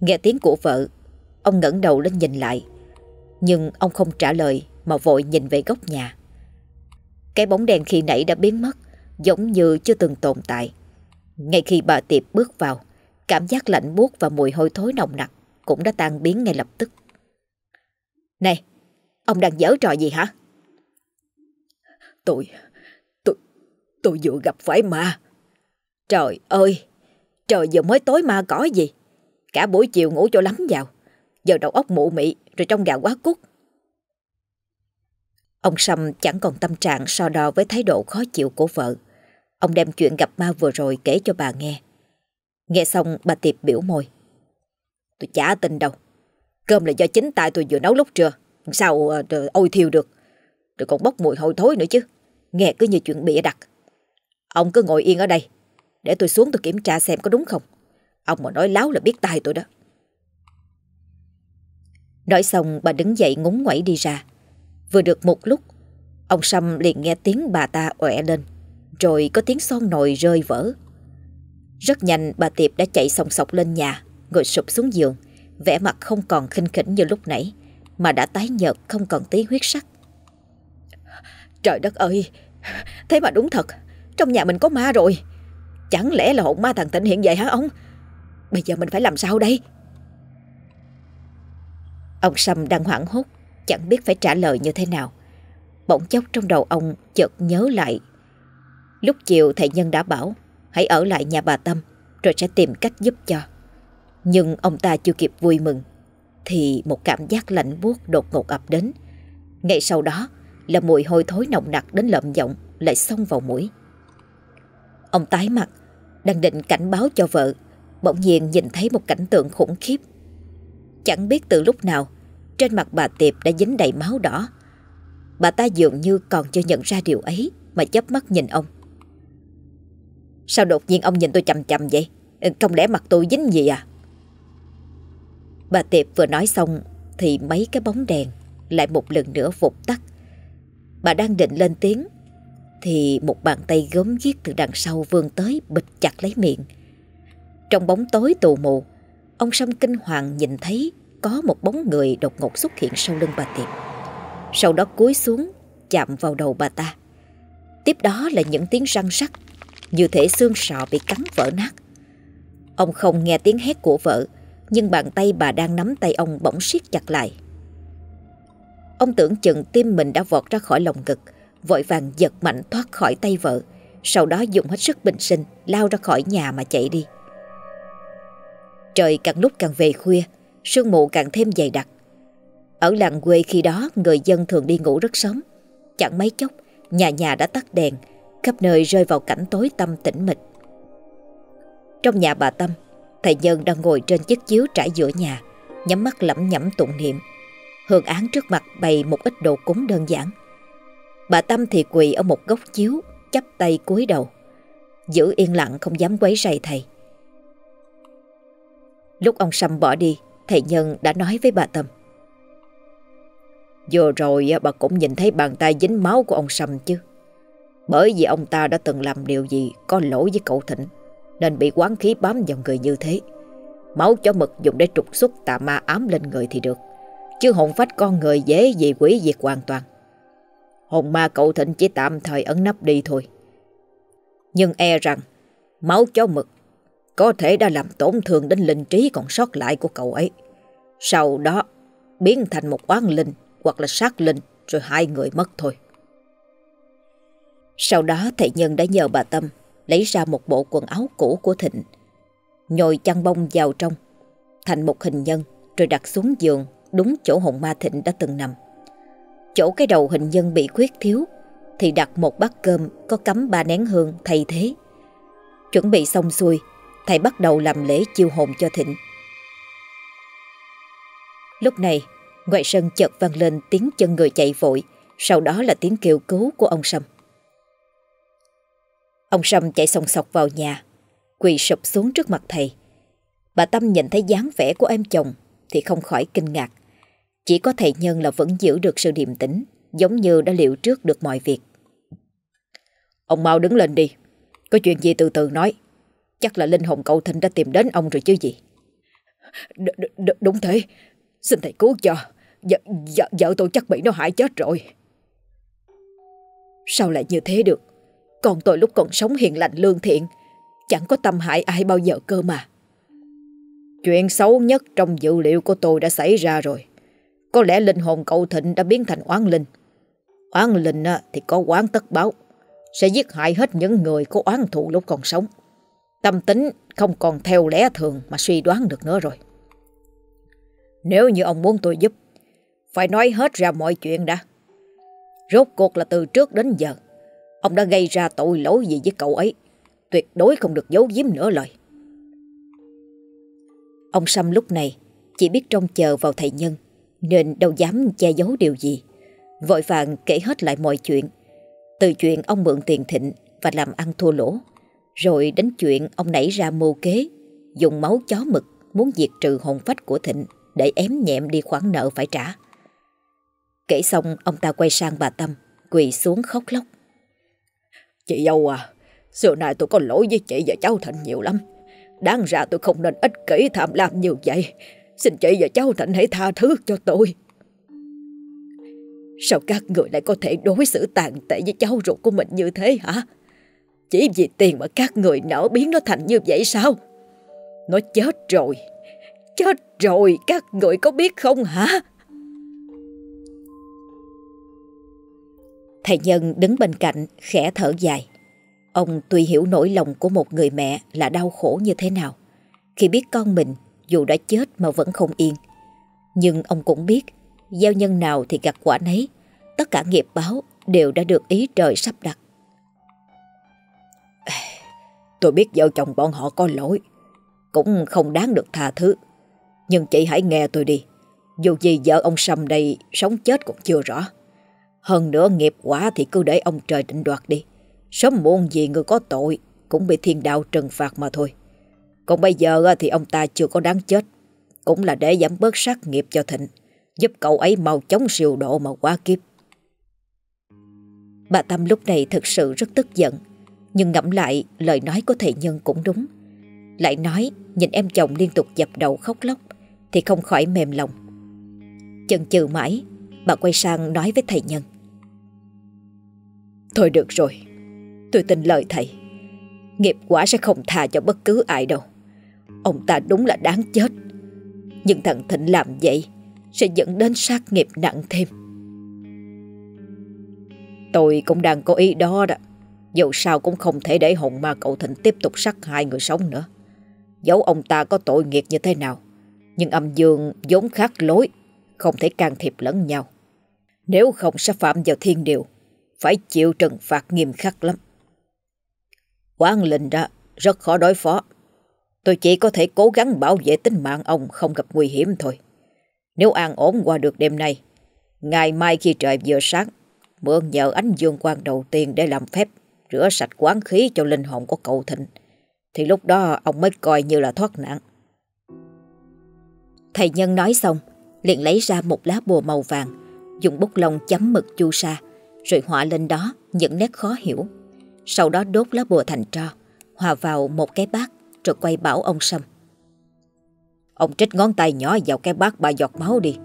Nghe tiếng của vợ, ông ngẩng đầu lên nhìn lại. Nhưng ông không trả lời mà vội nhìn về góc nhà. Cái bóng đèn khi nãy đã biến mất, giống như chưa từng tồn tại. Ngay khi bà Tiệp bước vào, cảm giác lạnh buốt và mùi hôi thối nồng nặc cũng đã tan biến ngay lập tức. Này, ông đang giở trò gì hả? Tôi, tôi, tôi vừa gặp phải ma. Trời ơi, trời giờ mới tối ma có gì. Cả buổi chiều ngủ cho lắm vào. Giờ đầu óc mụ mị rồi trong gà quá cút. Ông Sâm chẳng còn tâm trạng so đo với thái độ khó chịu của vợ. Ông đem chuyện gặp ma vừa rồi kể cho bà nghe. Nghe xong, bà Tiệp biểu môi. Tôi chả tin đâu. Cơm là do chính tay tôi vừa nấu lúc trưa. Sao ờ, ờ, ôi thiêu được. Rồi còn bốc mùi hôi thối nữa chứ. Nghe cứ như chuyện bịa đặt. Ông cứ ngồi yên ở đây. Để tôi xuống tôi kiểm tra xem có đúng không. Ông mà nói láo là biết tay tôi đó. Nói xong, bà đứng dậy ngúng ngoẩy đi ra. Vừa được một lúc, ông Sâm liền nghe tiếng bà ta ọe lên, rồi có tiếng son nồi rơi vỡ. Rất nhanh bà Tiệp đã chạy sòng sọc lên nhà, ngồi sụp xuống giường, vẻ mặt không còn khinh khỉnh như lúc nãy, mà đã tái nhợt không còn tí huyết sắc. Trời đất ơi, thế mà đúng thật, trong nhà mình có ma rồi. Chẳng lẽ là hồn ma thằng Tịnh hiện vậy hả ông? Bây giờ mình phải làm sao đây? Ông Sâm đang hoảng hốt, chẳng biết phải trả lời như thế nào. Bỗng chốc trong đầu ông chợt nhớ lại. Lúc chiều thầy Nhân đã bảo hãy ở lại nhà bà Tâm rồi sẽ tìm cách giúp cho. Nhưng ông ta chưa kịp vui mừng thì một cảm giác lạnh buốt đột ngột ập đến. Ngay sau đó là mùi hôi thối nồng nặc đến lợm giọng lại xông vào mũi. Ông tái mặt, đang định cảnh báo cho vợ, bỗng nhiên nhìn thấy một cảnh tượng khủng khiếp. Chẳng biết từ lúc nào, trên mặt bà Tiệp đã dính đầy máu đỏ. Bà ta dường như còn chưa nhận ra điều ấy mà chớp mắt nhìn ông. Sao đột nhiên ông nhìn tôi chầm chầm vậy? Ừ, không lẽ mặt tôi dính gì à? Bà Tiệp vừa nói xong thì mấy cái bóng đèn lại một lần nữa vụt tắt. Bà đang định lên tiếng thì một bàn tay gớm ghiếc từ đằng sau vươn tới bịch chặt lấy miệng. Trong bóng tối tù mù, ông Sâm kinh hoàng nhìn thấy có một bóng người đột ngột xuất hiện sau lưng bà Tiệp. Sau đó cúi xuống, chạm vào đầu bà ta. Tiếp đó là những tiếng răng rắc, như thể xương sọ bị cắn vỡ nát. Ông không nghe tiếng hét của vợ, nhưng bàn tay bà đang nắm tay ông bỗng siết chặt lại. Ông tưởng chừng tim mình đã vọt ra khỏi lồng ngực, vội vàng giật mạnh thoát khỏi tay vợ, sau đó dùng hết sức bình sinh lao ra khỏi nhà mà chạy đi. Trời càng lúc càng về khuya sương mù càng thêm dày đặc. Ở làng quê khi đó người dân thường đi ngủ rất sớm. Chẳng mấy chốc, nhà nhà đã tắt đèn, khắp nơi rơi vào cảnh tối tăm tĩnh mịch. Trong nhà bà Tâm, thầy Nhân đang ngồi trên chiếc chiếu trải giữa nhà, nhắm mắt lẩm nhẩm tụng niệm. Hương án trước mặt bày một ít đồ cúng đơn giản. Bà Tâm thì quỳ ở một góc chiếu, chắp tay cúi đầu. Giữ yên lặng không dám quấy rầy thầy. Lúc ông Sâm bỏ đi, thầy Nhân đã nói với bà Tâm. Vừa rồi bà cũng nhìn thấy bàn tay dính máu của ông Sâm chứ. Bởi vì ông ta đã từng làm điều gì có lỗi với cậu Thịnh, nên bị quán khí bám vào người như thế. Máu chó mực dùng để trục xuất tà ma ám lên người thì được, chứ hồn phách con người dễ gì quỷ diệt hoàn toàn. Hồn ma cậu Thịnh chỉ tạm thời ẩn nấp đi thôi. Nhưng e rằng máu chó mực có thể đã làm tổn thương đến linh trí còn sót lại của cậu ấy. Sau đó biến thành một oán linh hoặc là sát linh rồi hai người mất thôi. Sau đó thầy Nhân đã nhờ bà Tâm lấy ra một bộ quần áo cũ của Thịnh, nhồi chăn bông vào trong, thành một hình nhân rồi đặt xuống giường đúng chỗ hồn ma Thịnh đã từng nằm. Chỗ cái đầu hình nhân bị khuyết thiếu thì đặt một bát cơm có cắm ba nén hương thay thế. Chuẩn bị xong xuôi, thầy bắt đầu làm lễ chiêu hồn cho Thịnh. Lúc này, ngoài sân chợt vang lên tiếng chân người chạy vội, sau đó là tiếng kêu cứu của ông Sâm. Ông Sâm chạy sòng sọc vào nhà, quỳ sụp xuống trước mặt thầy. Bà Tâm nhìn thấy dáng vẻ của em chồng thì không khỏi kinh ngạc. Chỉ có thầy Nhân là vẫn giữ được sự điềm tĩnh, giống như đã liệu trước được mọi việc. Ông mau đứng lên đi, có chuyện gì từ từ nói. Chắc là linh hồn cậu Thịnh đã tìm đến ông rồi chứ gì. đ, đ, Đúng thế, xin thầy cứu cho. Vợ, vợ, vợ tôi chắc bị nó hại chết rồi. Sao lại như thế được? Còn tôi lúc còn sống hiền lành lương thiện, chẳng có tâm hại ai bao giờ cơ mà. Chuyện xấu nhất trong dữ liệu của tôi đã xảy ra rồi. Có lẽ linh hồn cậu Thịnh đã biến thành oán linh. Oán linh thì có oán tất báo. Sẽ giết hại hết những người có oán thù lúc còn sống. Tâm tính không còn theo lẽ thường mà suy đoán được nữa rồi. Nếu như ông muốn tôi giúp, phải nói hết ra mọi chuyện đã. Rốt cuộc là từ trước đến giờ, ông đã gây ra tội lỗi gì với cậu ấy. Tuyệt đối không được giấu giếm nữa lời. Ông Sâm lúc này chỉ biết trông chờ vào thầy Nhân nên đâu dám che giấu điều gì. Vội vàng kể hết lại mọi chuyện. Từ chuyện ông mượn tiền thịnh và làm ăn thua lỗ. Rồi đến chuyện ông nảy ra mưu kế dùng máu chó mực muốn diệt trừ hồn phách của thịnh để ém nhẹm đi khoản nợ phải trả. Kể xong ông ta quay sang bà Tâm quỳ xuống khóc lóc. Chị dâu à, xưa nay tôi có lỗi với chị và cháu Thịnh nhiều lắm. Đáng ra tôi không nên ích kỷ tham lam như vậy. Xin chị và cháu Thịnh hãy tha thứ cho tôi. Sao các người lại có thể đối xử tàn tệ với cháu ruột của mình như thế hả? Chỉ vì tiền mà các người nở biến nó thành như vậy sao? Nó chết rồi. Chết rồi, các người có biết không hả? Thầy Nhân đứng bên cạnh khẽ thở dài. Ông tuy hiểu nỗi lòng của một người mẹ là đau khổ như thế nào khi biết con mình dù đã chết mà vẫn không yên. Nhưng ông cũng biết gieo nhân nào thì gặt quả nấy, tất cả nghiệp báo đều đã được ý trời sắp đặt. Tôi biết vợ chồng bọn họ có lỗi, cũng không đáng được tha thứ. Nhưng chị hãy nghe tôi đi, dù gì vợ ông Sâm đây sống chết cũng chưa rõ. Hơn nữa nghiệp quả thì cứ để ông trời định đoạt đi. Sớm muộn gì người có tội cũng bị thiên đạo trừng phạt mà thôi. Còn bây giờ thì ông ta chưa có đáng chết. Cũng là để giảm bớt sát nghiệp cho Thịnh. Giúp cậu ấy mau chóng siêu độ mà quá kiếp. Bà Tâm lúc này thực sự rất tức giận. Nhưng ngẫm lại lời nói của thầy Nhân cũng đúng. Lại nói nhìn em chồng liên tục dập đầu khóc lóc thì không khỏi mềm lòng. Chần chừ mãi, bà quay sang nói với thầy Nhân. Thôi được rồi, tôi tin lời thầy. Nghiệp quả sẽ không tha cho bất cứ ai đâu. Ông ta đúng là đáng chết. Nhưng thằng Thịnh làm vậy sẽ dẫn đến sát nghiệp nặng thêm. Tôi cũng đang có ý đó đó. Dù sao cũng không thể để hồn ma cậu Thịnh tiếp tục sát hại người sống nữa. Dẫu ông ta có tội nghiệp như thế nào, nhưng âm dương vốn khác lối, không thể can thiệp lẫn nhau. Nếu không sẽ phạm vào thiên điều, phải chịu trừng phạt nghiêm khắc lắm. Quán linh ra rất khó đối phó. Tôi chỉ có thể cố gắng bảo vệ tính mạng ông không gặp nguy hiểm thôi. Nếu an ổn qua được đêm nay, ngày mai khi trời vừa sáng, mượn nhờ ánh dương quang đầu tiên để làm phép rửa sạch quán khí cho linh hồn của cậu Thịnh, thì lúc đó ông mới coi như là thoát nạn. Thầy Nhân nói xong, liền lấy ra một lá bùa màu vàng, dùng bút lông chấm mực chu sa, rồi họa lên đó những nét khó hiểu. Sau đó đốt lá bùa thành tro, hòa vào một cái bát, rồi quay bảo ông Sâm. Ông trích ngón tay nhỏ vào cái bát ba giọt máu đi.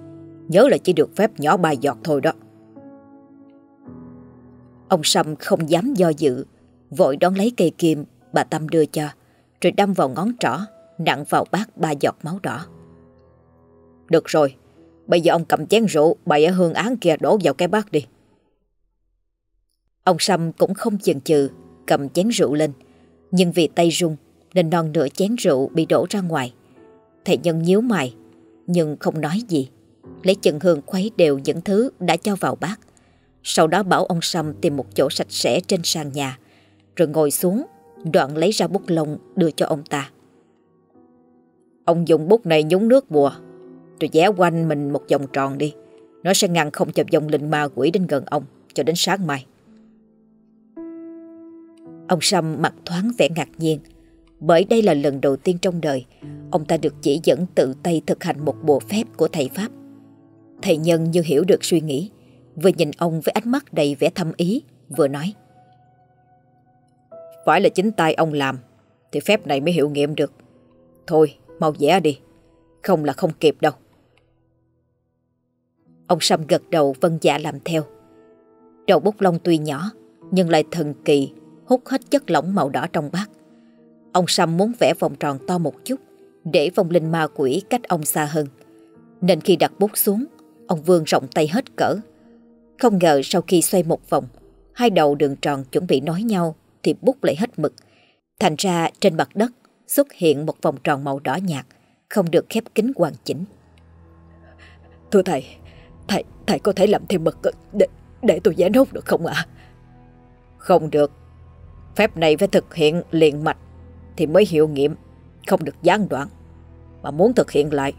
Nhớ là chỉ được phép nhỏ ba giọt thôi đó. Ông Sâm không dám do dự, vội đón lấy cây kim bà Tâm đưa cho, rồi đâm vào ngón trỏ, nặng vào bát ba giọt máu đỏ. Được rồi, bây giờ ông cầm chén rượu bày ở hương án kia đổ vào cái bát đi. Ông Sâm cũng không chần chừ cầm chén rượu lên. Nhưng vì tay rung nên non nửa chén rượu bị đổ ra ngoài. Thầy Nhân nhíu mày nhưng không nói gì. Lấy chân hương khuấy đều những thứ đã cho vào bát. Sau đó bảo ông Sâm tìm một chỗ sạch sẽ trên sàn nhà. Rồi ngồi xuống, đoạn lấy ra bút lông đưa cho ông ta. Ông dùng bút này nhúng nước bùa, rồi vẽ quanh mình một vòng tròn đi. Nó sẽ ngăn không cho dòng linh ma quỷ đến gần ông cho đến sáng mai. Ông Sâm mặt thoáng vẻ ngạc nhiên bởi đây là lần đầu tiên trong đời ông ta được chỉ dẫn tự tay thực hành một bộ phép của thầy Pháp. Thầy Nhân như hiểu được suy nghĩ, vừa nhìn ông với ánh mắt đầy vẻ thâm ý, vừa nói. Phải là chính tay ông làm, thì phép này mới hiệu nghiệm được. Thôi, mau vẽ đi, không là không kịp đâu. Ông Sâm gật đầu vân dạ làm theo. Đầu bút lông tuy nhỏ, nhưng lại thần kỳ, hút hết chất lỏng màu đỏ trong bát. Ông Sâm muốn vẽ vòng tròn to một chút để vong linh ma quỷ cách ông xa hơn. Nên khi đặt bút xuống, ông Vương rộng tay hết cỡ. Không ngờ sau khi xoay một vòng, hai đầu đường tròn chuẩn bị nói nhau thì bút lại hết mực. Thành ra trên mặt đất xuất hiện một vòng tròn màu đỏ nhạt, không được khép kín hoàn chỉnh. Thưa thầy, thầy thầy có thể làm thêm mực để, để tôi vẽ nốt được không ạ? Không được. Phép này phải thực hiện liền mạch thì mới hiệu nghiệm, không được gián đoạn. Mà muốn thực hiện lại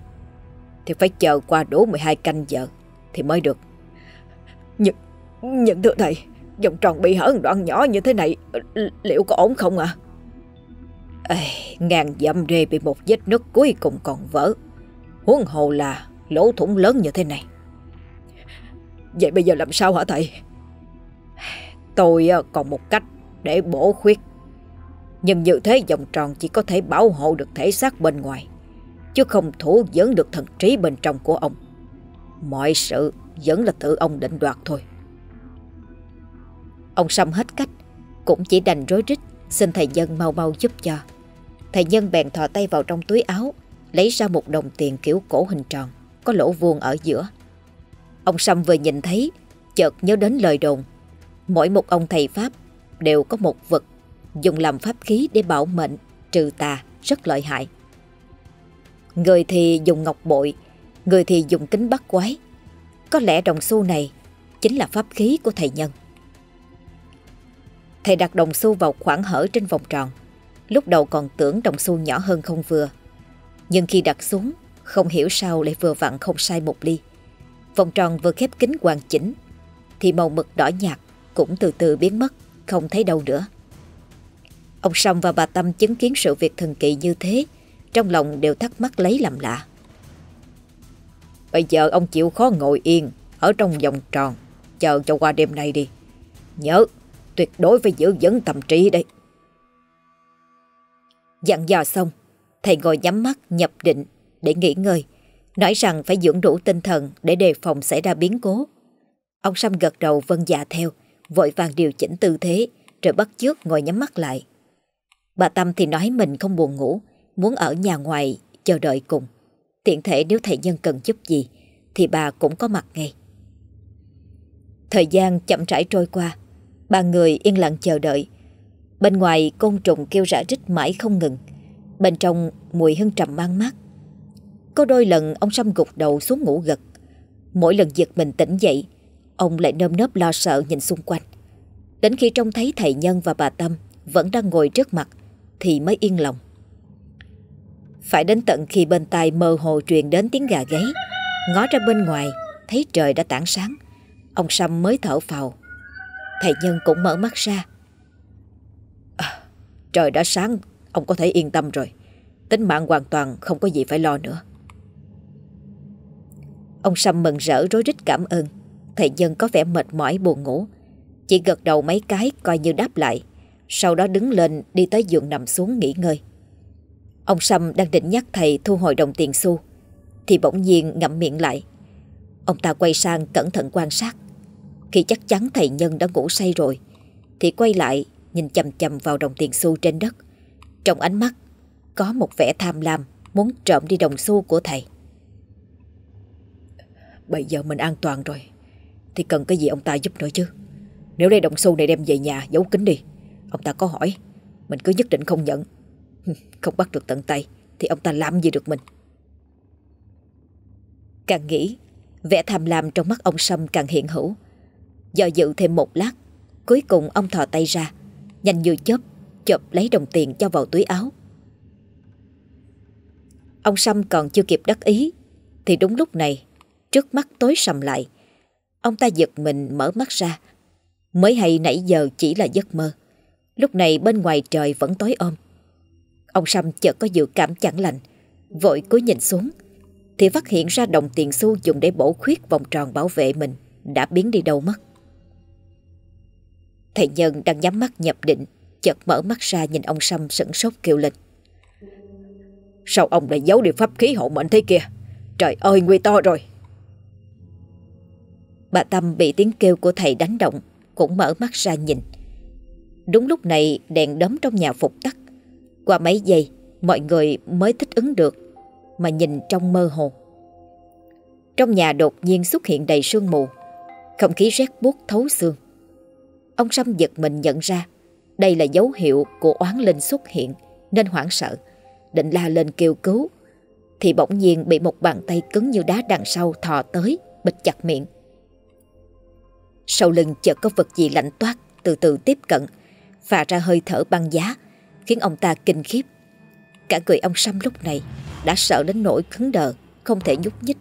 thì phải chờ qua đủ 12 canh giờ thì mới được. Nhưng, nhưng thưa thầy, vòng tròn bị hở đoạn nhỏ như thế này liệu có ổn không ạ? À? Ê, ngàn dặm rê bị một vết nứt cuối cùng còn vỡ. Huống hồ là lỗ thủng lớn như thế này. Vậy bây giờ làm sao hả thầy? Tôi ờ, còn một cách để bổ khuyết nhưng như thế vòng tròn chỉ có thể bảo hộ được thể xác bên ngoài, chứ không thủ dẫn được thần trí bên trong của ông. Mọi sự vẫn là tự ông định đoạt thôi. Ông Sâm hết cách, cũng chỉ đành rối rít xin thầy Nhân mau mau giúp cho. Thầy Nhân bèn thò tay vào trong túi áo, lấy ra một đồng tiền kiểu cổ hình tròn, có lỗ vuông ở giữa. Ông Sâm vừa nhìn thấy, chợt nhớ đến lời đồn. Mỗi một ông thầy Pháp đều có một vật dùng làm pháp khí để bảo mệnh, trừ tà, rất lợi hại. Người thì dùng ngọc bội, người thì dùng kính bắt quái. Có lẽ đồng xu này chính là pháp khí của thầy nhân. Thầy đặt đồng xu vào khoảng hở trên vòng tròn. Lúc đầu còn tưởng đồng xu nhỏ hơn không vừa. Nhưng khi đặt xuống, không hiểu sao lại vừa vặn không sai một ly. Vòng tròn vừa khép kín hoàn chỉnh, thì màu mực đỏ nhạt cũng từ từ biến mất, không thấy đâu nữa. Ông Song và bà Tâm chứng kiến sự việc thần kỳ như thế, trong lòng đều thắc mắc lấy làm lạ. Bây giờ ông chịu khó ngồi yên ở trong vòng tròn, chờ cho qua đêm nay đi. Nhớ, tuyệt đối phải giữ vững tâm trí đây Dặn dò xong, thầy ngồi nhắm mắt nhập định để nghỉ ngơi, nói rằng phải dưỡng đủ tinh thần để đề phòng xảy ra biến cố. Ông Sâm gật đầu vân dạ theo, vội vàng điều chỉnh tư thế, rồi bắt chước ngồi nhắm mắt lại. Bà Tâm thì nói mình không buồn ngủ, muốn ở nhà ngoài chờ đợi cùng. Tiện thể nếu thầy nhân cần giúp gì, thì bà cũng có mặt ngay. Thời gian chậm rãi trôi qua, ba người yên lặng chờ đợi. Bên ngoài côn trùng kêu rã rít mãi không ngừng, bên trong mùi hương trầm mang mát. Có đôi lần ông Sâm gục đầu xuống ngủ gật. Mỗi lần giật mình tỉnh dậy, ông lại nơm nớp lo sợ nhìn xung quanh. Đến khi trông thấy thầy Nhân và bà Tâm vẫn đang ngồi trước mặt, thì mới yên lòng. Phải đến tận khi bên tai mơ hồ truyền đến tiếng gà gáy, ngó ra bên ngoài, thấy trời đã tảng sáng, ông Sâm mới thở phào. Thầy Nhân cũng mở mắt ra. À, trời đã sáng, ông có thể yên tâm rồi. Tính mạng hoàn toàn không có gì phải lo nữa. Ông Sâm mừng rỡ rối rít cảm ơn. Thầy Nhân có vẻ mệt mỏi buồn ngủ. Chỉ gật đầu mấy cái coi như đáp lại. Sau đó đứng lên đi tới giường nằm xuống nghỉ ngơi Ông Sâm đang định nhắc thầy thu hồi đồng tiền xu, Thì bỗng nhiên ngậm miệng lại. Ông ta quay sang cẩn thận quan sát. Khi chắc chắn thầy Nhân đã ngủ say rồi, Thì quay lại nhìn chầm chầm vào đồng tiền xu trên đất. Trong ánh mắt, có một vẻ tham lam Muốn trộm đi đồng xu của thầy. Bây giờ mình an toàn rồi, Thì cần cái gì ông ta giúp nữa chứ? Nếu đây đồng xu này đem về nhà giấu kín đi, Ông ta có hỏi, Mình cứ nhất định không nhận. Không bắt được tận tay, Thì ông ta làm gì được mình? Càng nghĩ, Vẻ tham lam trong mắt ông Sâm càng hiện hữu. Do dự thêm một lát, Cuối cùng ông thò tay ra, Nhanh như chớp, Chộp lấy đồng tiền cho vào túi áo. Ông Sâm còn chưa kịp đắc ý, Thì đúng lúc này, Trước mắt tối sầm lại, Ông ta giật mình mở mắt ra. Mới hay nãy giờ chỉ là giấc mơ, Lúc này bên ngoài trời vẫn tối ôm Ông Sâm chợt có dự cảm chẳng lành, Vội cúi nhìn xuống, Thì phát hiện ra đồng tiền xu dùng để bổ khuyết vòng tròn bảo vệ mình Đã biến đi đâu mất. Thầy Nhân đang nhắm mắt nhập định, Chợt mở mắt ra nhìn ông Sâm sững sốt kêu lên. Sao ông lại giấu đi pháp khí hộ mệnh thế kia? Trời ơi, nguy to rồi! Bà Tâm bị tiếng kêu của thầy đánh động, Cũng mở mắt ra nhìn. Đúng lúc này, đèn đóm trong nhà phục tắt qua mấy giây, Mọi người mới thích ứng được, Mà nhìn trong mơ hồ. Trong nhà đột nhiên xuất hiện đầy sương mù, Không khí rét buốt thấu xương. Ông Sâm giật mình nhận ra, Đây là dấu hiệu của oán linh xuất hiện, Nên hoảng sợ, Định la lên kêu cứu. Thì bỗng nhiên bị một bàn tay cứng như đá đằng sau thò tới, Bịt chặt miệng. Sau lưng chợt có vật gì lạnh toát, Từ từ tiếp cận, Phà ra hơi thở băng giá Khiến ông ta kinh khiếp. Cả người ông Sâm lúc này Đã sợ đến nỗi cứng đờ, Không thể nhúc nhích.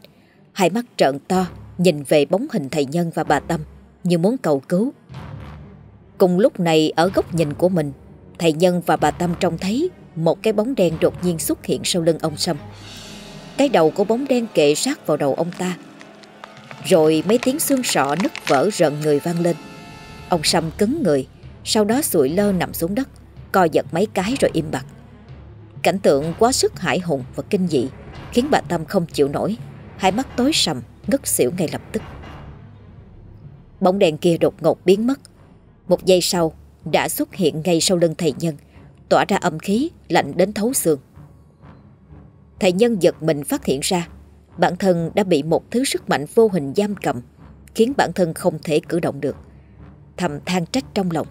Hai mắt trợn to, Nhìn về bóng hình thầy Nhân và bà Tâm Như muốn cầu cứu. Cùng lúc này, ở góc nhìn của mình, Thầy Nhân và bà Tâm trông thấy Một cái bóng đen đột nhiên xuất hiện sau lưng ông Sâm Cái đầu của bóng đen kệ sát vào đầu ông ta. Rồi mấy tiếng xương sọ nứt vỡ rợn người vang lên. Ông Sâm cứng người, Sau đó sụi lơ nằm xuống đất. Co giật mấy cái rồi im bặt Cảnh tượng quá sức hải hùng và kinh dị Khiến bà Tâm không chịu nổi Hai mắt tối sầm ngất xỉu ngay lập tức Bóng đèn kia đột ngột biến mất một giây sau đã xuất hiện ngay sau lưng thầy Nhân, tỏa ra âm khí lạnh đến thấu xương. Thầy Nhân giật mình phát hiện ra bản thân đã bị một thứ sức mạnh vô hình giam cầm, khiến bản thân không thể cử động được. Thầm than trách trong lòng.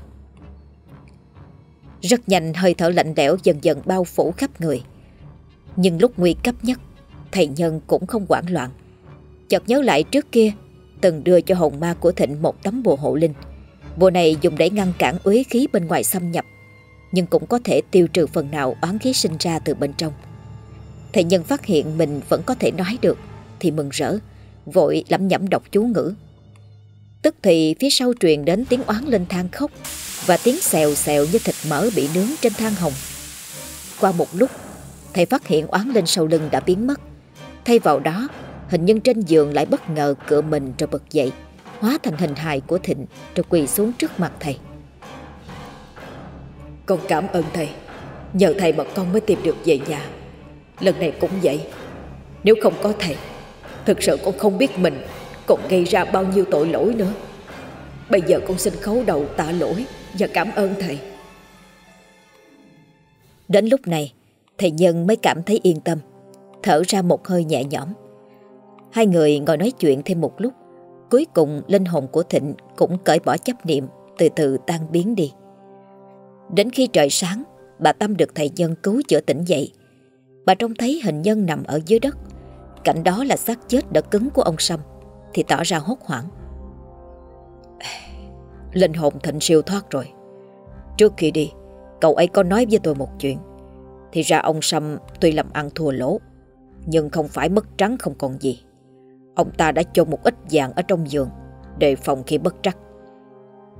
Rất nhanh hơi thở lạnh lẽo dần dần bao phủ khắp người. Nhưng lúc nguy cấp nhất, thầy Nhân cũng không hoảng loạn. Chợt nhớ lại trước kia, từng đưa cho hồn ma của Thịnh một tấm bùa hộ linh. Bùa này dùng để ngăn cản uế khí bên ngoài xâm nhập Nhưng cũng có thể tiêu trừ phần nào oán khí sinh ra từ bên trong Thầy nhân phát hiện mình vẫn có thể nói được Thì mừng rỡ Vội lẩm nhẩm đọc chú ngữ Tức thì phía sau truyền đến tiếng oán lên than khóc và tiếng xèo xèo như thịt mỡ bị nướng trên than hồng Qua một lúc Thầy phát hiện oán lên sau lưng đã biến mất Thay vào đó Hình nhân trên giường lại bất ngờ cựa mình rồi bật dậy hóa thành hình hài của Thịnh rồi quỳ xuống trước mặt thầy. Con cảm ơn thầy, nhờ thầy mà con mới tìm được về nhà. Lần này cũng vậy, nếu không có thầy, thực sự con không biết mình còn gây ra bao nhiêu tội lỗi nữa. Bây giờ con xin khấu đầu tạ lỗi và cảm ơn thầy. Đến lúc này, thầy Nhân mới cảm thấy yên tâm, thở ra một hơi nhẹ nhõm. Hai người ngồi nói chuyện thêm một lúc Cuối cùng linh hồn của Thịnh cũng cởi bỏ chấp niệm từ từ tan biến đi. Đến khi trời sáng, bà Tâm được thầy nhân cứu chữa tỉnh dậy. Bà trông thấy hình nhân nằm ở dưới đất. Cạnh đó là xác chết đã cứng của ông Sâm, thì tỏ ra hốt hoảng. Linh hồn Thịnh siêu thoát rồi. Trước khi đi, cậu ấy có nói với tôi một chuyện. Thì ra ông Sâm tuy làm ăn thua lỗ, nhưng không phải mất trắng không còn gì. Ông ta đã chôn một ít vàng ở trong giường Đề phòng khi bất trắc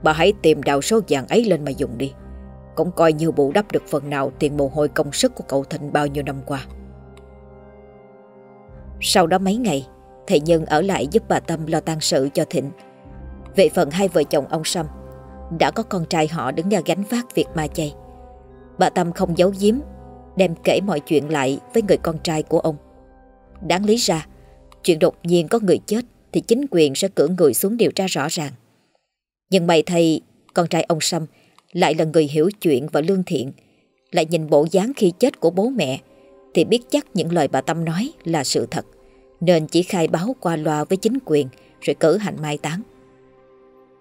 Bà hãy tìm đào số vàng ấy lên mà dùng đi Cũng coi như bù đắp được phần nào Tiền mồ hôi công sức của cậu Thịnh bao nhiêu năm qua Sau đó mấy ngày Thầy Nhân ở lại giúp bà Tâm lo tang sự cho Thịnh về phần hai vợ chồng ông Sâm Đã có con trai họ đứng ra gánh vác việc ma chay Bà Tâm không giấu giếm Đem kể mọi chuyện lại với người con trai của ông Đáng lý ra Chuyện đột nhiên có người chết thì chính quyền sẽ cử người xuống điều tra rõ ràng. Nhưng may thay, con trai ông Sâm lại là người hiểu chuyện và lương thiện, lại nhìn bộ dáng khi chết của bố mẹ thì biết chắc những lời bà Tâm nói là sự thật, nên chỉ khai báo qua loa với chính quyền rồi cử hành mai táng.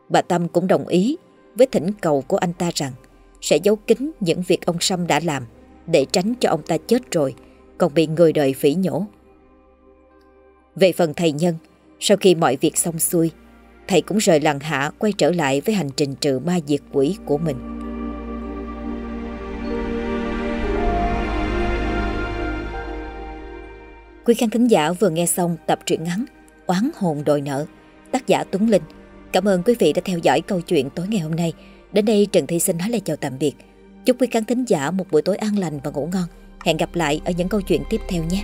Bà Tâm cũng đồng ý với thỉnh cầu của anh ta rằng sẽ giấu kín những việc ông Sâm đã làm để tránh cho ông ta chết rồi còn bị người đời phỉ nhổ. Về phần thầy Nhân, sau khi mọi việc xong xuôi, thầy cũng rời làng hạ quay trở lại với hành trình trừ ma diệt quỷ của mình. Quý khán thính giả vừa nghe xong tập truyện ngắn Oán hồn đòi nợ, tác giả Tuấn Linh. Cảm ơn quý vị đã theo dõi câu chuyện tối ngày hôm nay. Đến đây Trần thi xin nói lời chào tạm biệt. Chúc quý khán thính giả một buổi tối an lành và ngủ ngon. Hẹn gặp lại ở những câu chuyện tiếp theo nhé.